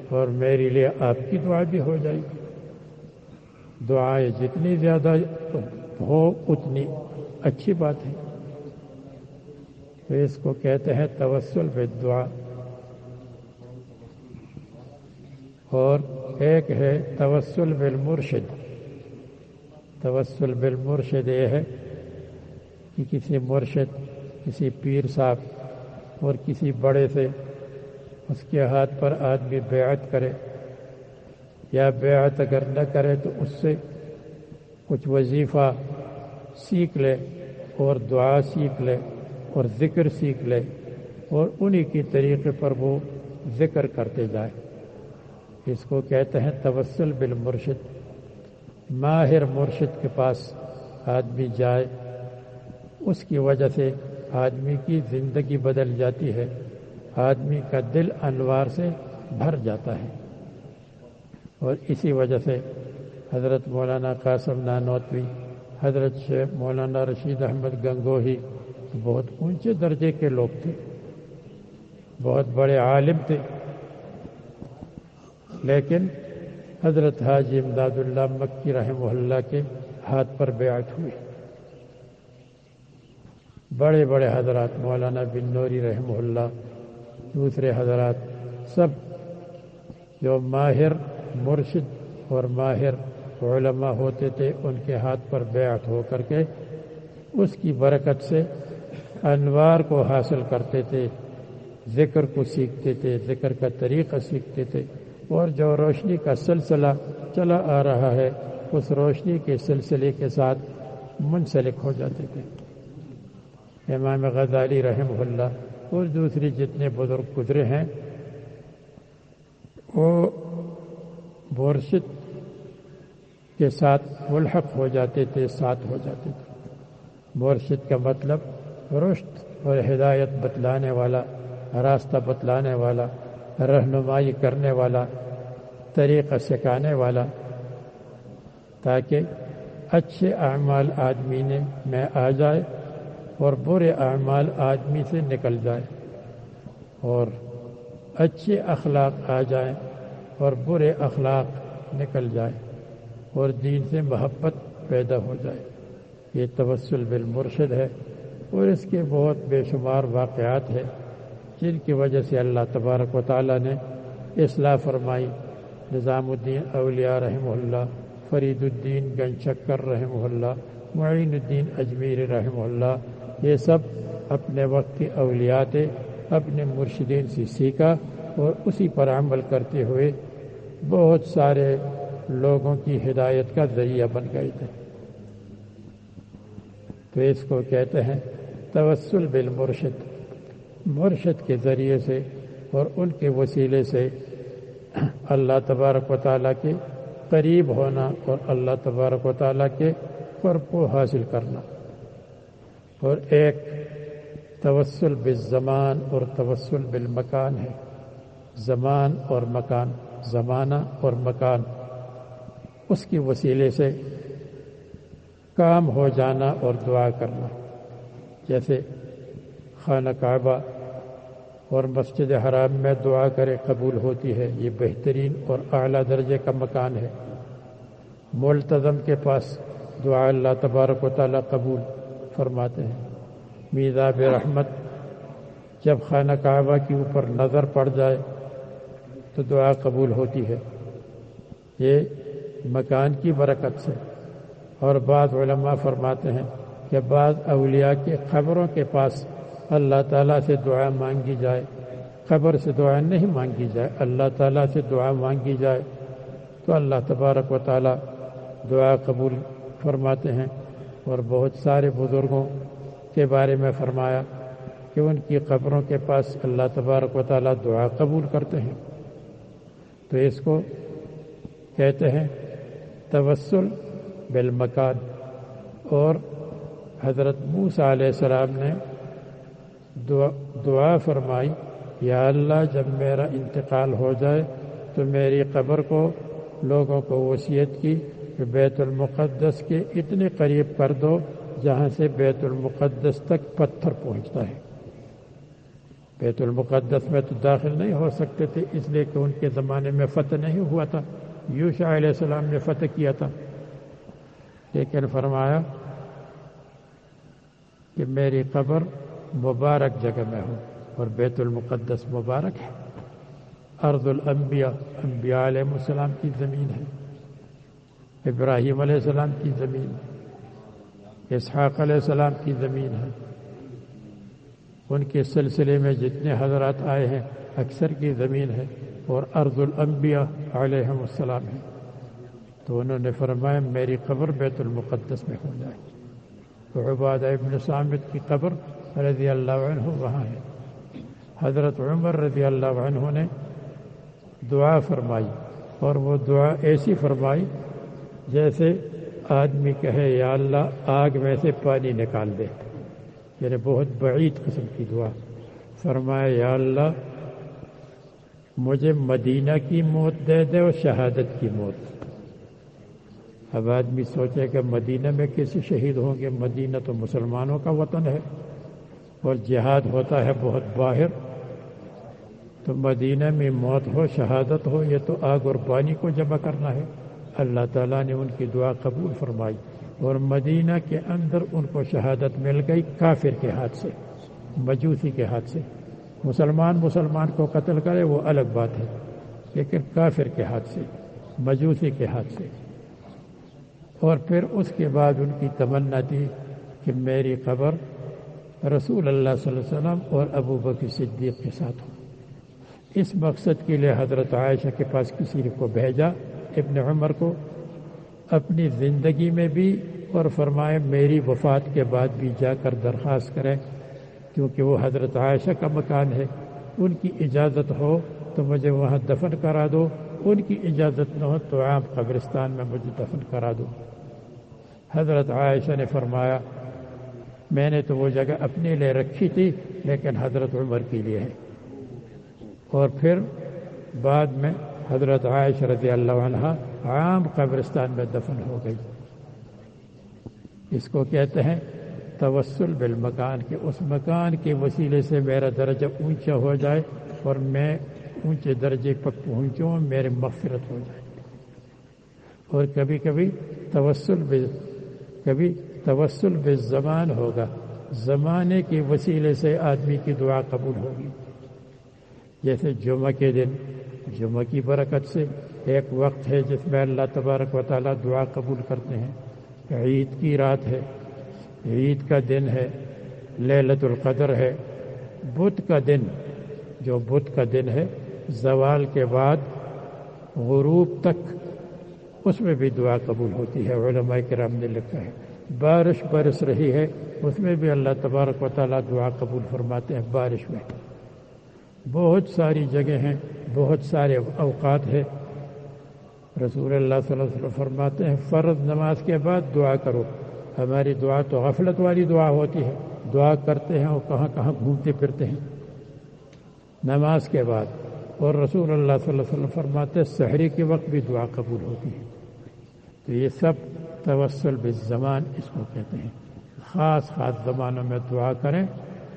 اور میرے لیے آپ کی دعا بھی ہو جائے گی۔ دعائیں جتنی زیادہ ہو اتنی اچھی بات ہے۔ تو اس کو کہتے ہیں توسل بے دعا۔ اور ایک ہے توسل بالمرشد توسل بالمرشد یہ ہے کہ کسی مرشد، کسی پیر صاحب اور کسی بڑے سے اس کے ہاتھ پر آدمی بیعت کرے۔ یا بیعت اگر نہ کرے تو اس سے کچھ وظیفہ سیکھ لے اور دعا سیکھ لے اور ذکر سیکھ لے اور انہی کی طریقے پر وہ ذکر کرتے جائے۔ اس کو کہتے ہیں توسل بالمرشد۔ ماہر مرشد کے پاس آدمی جائے، اس کی وجہ سے آدمی کی زندگی بدل جاتی ہے۔ آدمی کا دل انوار سے بھر جاتا ہے۔ اور اسی وجہ سے حضرت مولانا قاسم نانوتوی، حضرت شیخ مولانا رشید احمد گنگوہی بہت اونچے درجے کے لوگ تھے۔ بہت بڑے عالم تھے۔ لیکن حضرت حاجی امداد اللہ مکی رحمہ اللہ کے ہاتھ پر بیعت ہوئی۔ بڑے بڑے حضرات مولانا بن نوری رحمہ اللہ، دوسرے حضرات سب جو ماہر مرشد اور ماہر علماء ہوتے تھے، ان کے ہاتھ پر بیعت ہو کر کے اس کی برکت سے انوار کو حاصل کرتے تھے، ذکر کو سیکھتے تھے، ذکر کا طریقہ سیکھتے تھے۔ اور جو روشنی کا سلسلہ چلا آ رہا ہے، اس روشنی کے سلسلے کے ساتھ منسلک ہو جاتے تھے امام غزالی رحمہ اللہ اور دوسری جتنے بزرگ گزرے ہیں، وہ بورشد کے ساتھ ملحق ہو جاتے تھے، ساتھ ہو جاتے تھے۔ مرشد کا مطلب رشت اور ہدایت بتلانے والا، راستہ بتلانے والا رہنمائی کرنے والا، طریقہ سکھانے والا، تاکہ اچھے اعمال آدمی نے میں آ جائے اور برے اعمال آدمی سے نکل جائے اور اچھے اخلاق آ جائیں اور برے اخلاق نکل جائے اور دین سے محبت پیدا ہو جائے۔ یہ توسل بالمرشد ہے اور اس کے بہت بے شمار واقعات ہیں۔ جن کی وجہ سے اللہ تبارک و تعالیٰ نے اصلاح فرمائی۔ نظام الدین اولیاء رحمہ اللہ، فرید الدین گنچکر رحمہ اللہ، معین الدین اجمیر رحمہ اللہ، یہ سب اپنے وقت کے اولیاء تھے، اپنے مرشدین سے سیکھا اور اسی پر عمل کرتے ہوئے بہت سارے لوگوں کی ہدایت کا ذریعہ بن گئے تھے۔ تو اس کو کہتے ہیں توسل بالمرشد۔ مرشد کے ذریعے سے اور ان کے وسیلے سے اللہ تبارک و تعالیٰ کے قریب ہونا اور اللہ تبارک و تعالیٰ کے قرب کو حاصل کرنا۔ اور ایک توسل بالزمان اور توسل بالمکان ہے۔ زمان اور مکان، زمانہ اور مکان۔ اس کے وسیلے سے کام ہو جانا اور دعا کرنا۔ جیسے خانہ کعبہ اور مسجد حرام میں دعا کرے قبول ہوتی ہے۔ یہ بہترین اور اعلیٰ درجے کا مکان ہے۔ ملتظم کے پاس دعا اللہ تبارک و تعالیٰ قبول فرماتے ہیں۔ میزاب رحمت، جب خانہ کعبہ کے اوپر نظر پڑ جائے تو دعا قبول ہوتی ہے۔ یہ مکان کی برکت سے۔ اور بعض علماء فرماتے ہیں کہ بعض اولیاء کے خبروں کے پاس اللہ تعالیٰ سے دعا مانگی جائے، قبر سے دعا نہیں مانگی جائے، اللہ تعالیٰ سے دعا مانگی جائے، تو اللہ تبارک و تعالیٰ دعا قبول فرماتے ہیں۔ اور بہت سارے بزرگوں کے بارے میں فرمایا کہ ان کی قبروں کے پاس اللہ تبارک و تعالیٰ دعا قبول کرتے ہیں۔ تو اس کو کہتے ہیں توسل بالمکان۔ اور حضرت موسیٰ علیہ السلام نے دعا دعا فرمائی، یا اللہ جب میرا انتقال ہو جائے، تو میری قبر کو، لوگوں کو وصیت کی، کہ بیت المقدس کے اتنے قریب کر دو، جہاں سے بیت المقدس تک پتھر پہنچتا ہے۔ بیت المقدس میں تو داخل نہیں ہو سکتے تھے، اس لیے کہ ان کے زمانے میں فتح نہیں ہوا تھا۔ یوشا علیہ السلام نے فتح کیا تھا۔ لیکن فرمایا کہ میری قبر مبارک جگہ میں ہوں اور بیت المقدس مبارک ہے۔ ارض الانبیاء، انبیاء علیہ السلام کی زمین ہے۔ ابراہیم علیہ السلام کی زمین اسحاق علیہ السلام کی زمین ہے۔ ان کے سلسلے میں جتنے حضرات آئے ہیں، اکثر کی زمین ہے اور ارض الانبیاء علیہ السلام ہے۔ تو انہوں نے فرمایا، میری قبر بیت المقدس میں ہو جائے۔ تو عبادہ ابن سامد کی قبر رضی اللہ عنہ وہاں ہے۔ حضرت عمر رضی اللہ عنہ نے دعا فرمائی اور وہ دعا ایسی فرمائی جیسے آدمی کہے، یا اللہ، آگ میں سے پانی نکال دے۔ یعنی بہت بعید قسم کی دعا۔ فرمایا، یا اللہ، مجھے مدینہ کی موت دے دے اور شہادت کی موت۔ اب آدمی سوچے کہ مدینہ میں کسی شہید ہوں گے؟ مدینہ تو مسلمانوں کا وطن ہے۔ اور جہاد ہوتا ہے بہت باہر، تو مدینہ میں موت ہو، شہادت ہو، یہ تو آگ اور پانی کو جمع کرنا ہے۔ اللہ تعالیٰ نے ان کی دعا قبول فرمائی اور مدینہ کے اندر ان کو شہادت مل گئی کافر کے ہاتھ سے، مجوسی کے ہاتھ سے۔ مسلمان مسلمان کو قتل کرے وہ الگ بات ہے، لیکن کافر کے ہاتھ سے، مجوسی کے ہاتھ سے۔ اور پھر اس کے بعد ان کی تمنا تھی کہ میری قبر رسول اللہ صلی اللہ علیہ وسلم اور ابو بکر صدیق کے ساتھ ہو اس مقصد کے لیے حضرت عائشہ کے پاس کسی کو بھیجا، ابن عمر کو، اپنی زندگی میں بھی اور فرمائے میری وفات کے بعد بھی جا کر درخواست کریں، کیونکہ وہ حضرت عائشہ کا مکان ہے۔ ان کی اجازت ہو تو مجھے وہاں دفن کرا دو، ان کی اجازت نہ ہو تو عام قبرستان میں مجھے دفن کرا دو۔ حضرت عائشہ نے فرمایا میں نے تو وہ جگہ اپنے لیے رکھی تھی، لیکن حضرت عمر کے لیے ہے۔ اور پھر بعد میں حضرت عائشہ رضی اللہ عنہ عام قبرستان میں دفن ہو گئی۔ اس کو کہتے ہیں توسل بالمکان کے اس مکان کے وسیلے سے میرا درجہ اونچا ہو جائے اور میں اونچے درجے پر پہنچوں، میرے مغفرت ہو جائے۔ اور کبھی کبھی توسل کبھی توسل بے زمان ہوگا۔ زمانے کے وسیلے سے آدمی کی دعا قبول ہوگی۔ جیسے جمعہ کے دن، جمعہ کی برکت سے ایک وقت ہے جس میں اللہ تبارک و تعالیٰ دعا قبول کرتے ہیں۔ عید کی رات ہے، عید کا دن ہے للت القدر ہے۔ بدھ کا دن، جو بدھ کا دن ہے، زوال کے بعد غروب تک اس میں بھی دعا قبول ہوتی ہے۔ علماء کرام نے لکھا ہے۔ بارش برس رہی ہے، اس میں بھی اللہ تبارک و تعالیٰ دعا قبول فرماتے ہیں بارش میں۔ بہت ساری جگہ ہیں، بہت سارے اوقات ہیں۔ رسول اللہ صلی اللہ علیہ وسلم فرماتے ہیں، فرض نماز کے بعد دعا کرو۔ ہماری دعا تو غفلت والی دعا ہوتی ہے۔ دعا کرتے ہیں اور کہاں کہاں گھومتے پھرتے ہیں۔ نماز کے بعد۔ اور رسول اللہ صلی اللہ علیہ وسلم فرماتے ہیں، سحری کے وقت بھی دعا قبول ہوتی ہے۔ تو یہ سب توسل بالزمان اس کو کہتے ہیں۔ خاص خاص زمانوں میں دعا کریں،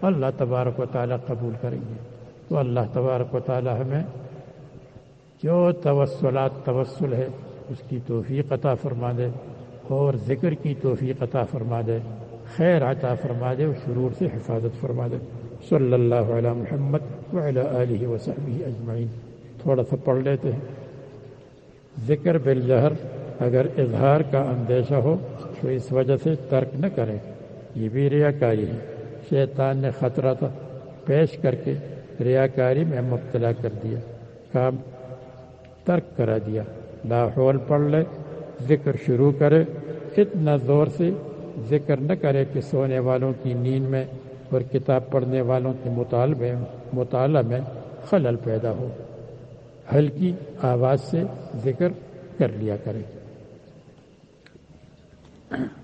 اللہ تبارک و تعالیٰ قبول کریں گے۔ تو اللہ تبارک و تعالیٰ ہمیں جو توسلات، توسل ہے، اس کی توفیق عطا فرما دے اور ذکر کی توفیق عطا فرما دے، خیر عطا فرما دے اور شرور سے حفاظت فرما دے۔ صلی اللہ علیہ محمد وعلی آلہ وصحبہ اجمعین۔ تھوڑا سا پڑھ لیتے ہیں۔ ذکر بالجہر اگر اظہار کا اندیشہ ہو تو اس وجہ سے ترک نہ کریں یہ بھی ریاکاری ہے۔ شیطان نے خطرہ تھا پیش کر کے ریاکاری میں مبتلا کر دیا۔ کام ترک کرا دیا۔ لاہور پڑھ لے، ذکر شروع کرے۔ اتنا زور سے ذکر نہ کرے کہ سونے والوں کی نیند میں اور کتاب پڑھنے والوں کے مطالبے مطالعہ میں خلل پیدا ہو۔ ہلکی آواز سے ذکر کر لیا کرے۔ Yeah. <clears throat>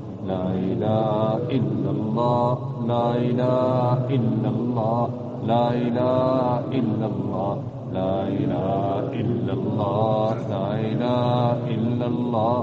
لا إله إلا الله لا إله إلا الله لا إله إلا الله لا إله إلا الله لا إله إلا الله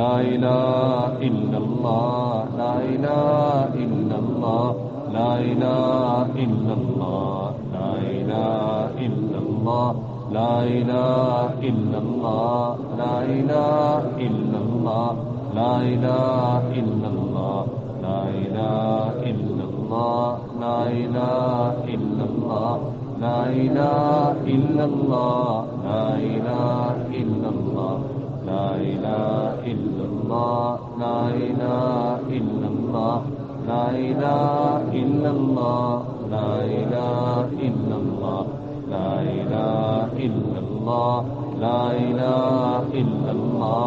لا إله إلا الله لا إله إلا الله لا إله إلا الله لا إله إلا الله لا إله إلا الله لا إله إلا الله لا إله إلا الله لا إله إلا الله لا إله إلا الله لا إله إلا الله لا إله إلا الله لا إله إلا الله لا إله إلا الله لا إله إلا الله لا إله إلا الله لا إله إلا الله لا إله إلا الله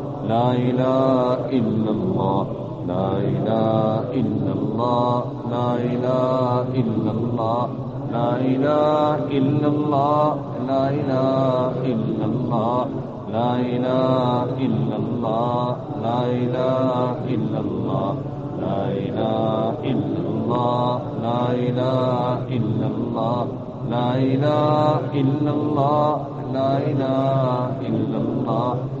لا الہ الا اللہ لا الہ الا اللہ لا الہ الا اللہ لا الہ الا اللہ لا الہ الا اللہ لا الہ الا اللہ لا الہ الا اللہ لا الہ الا الله لا اله الا الله لا اله الا الله لا اله الا الله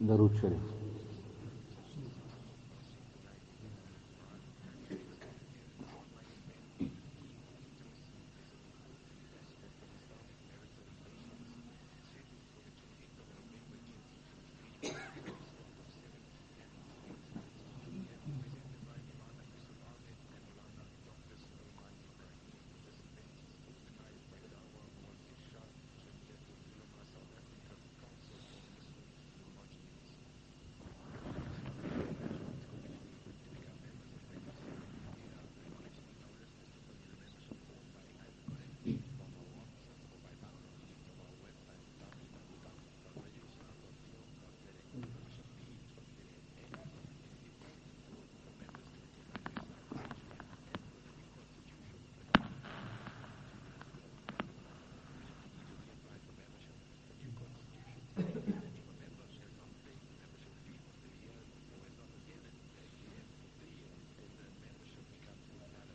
da.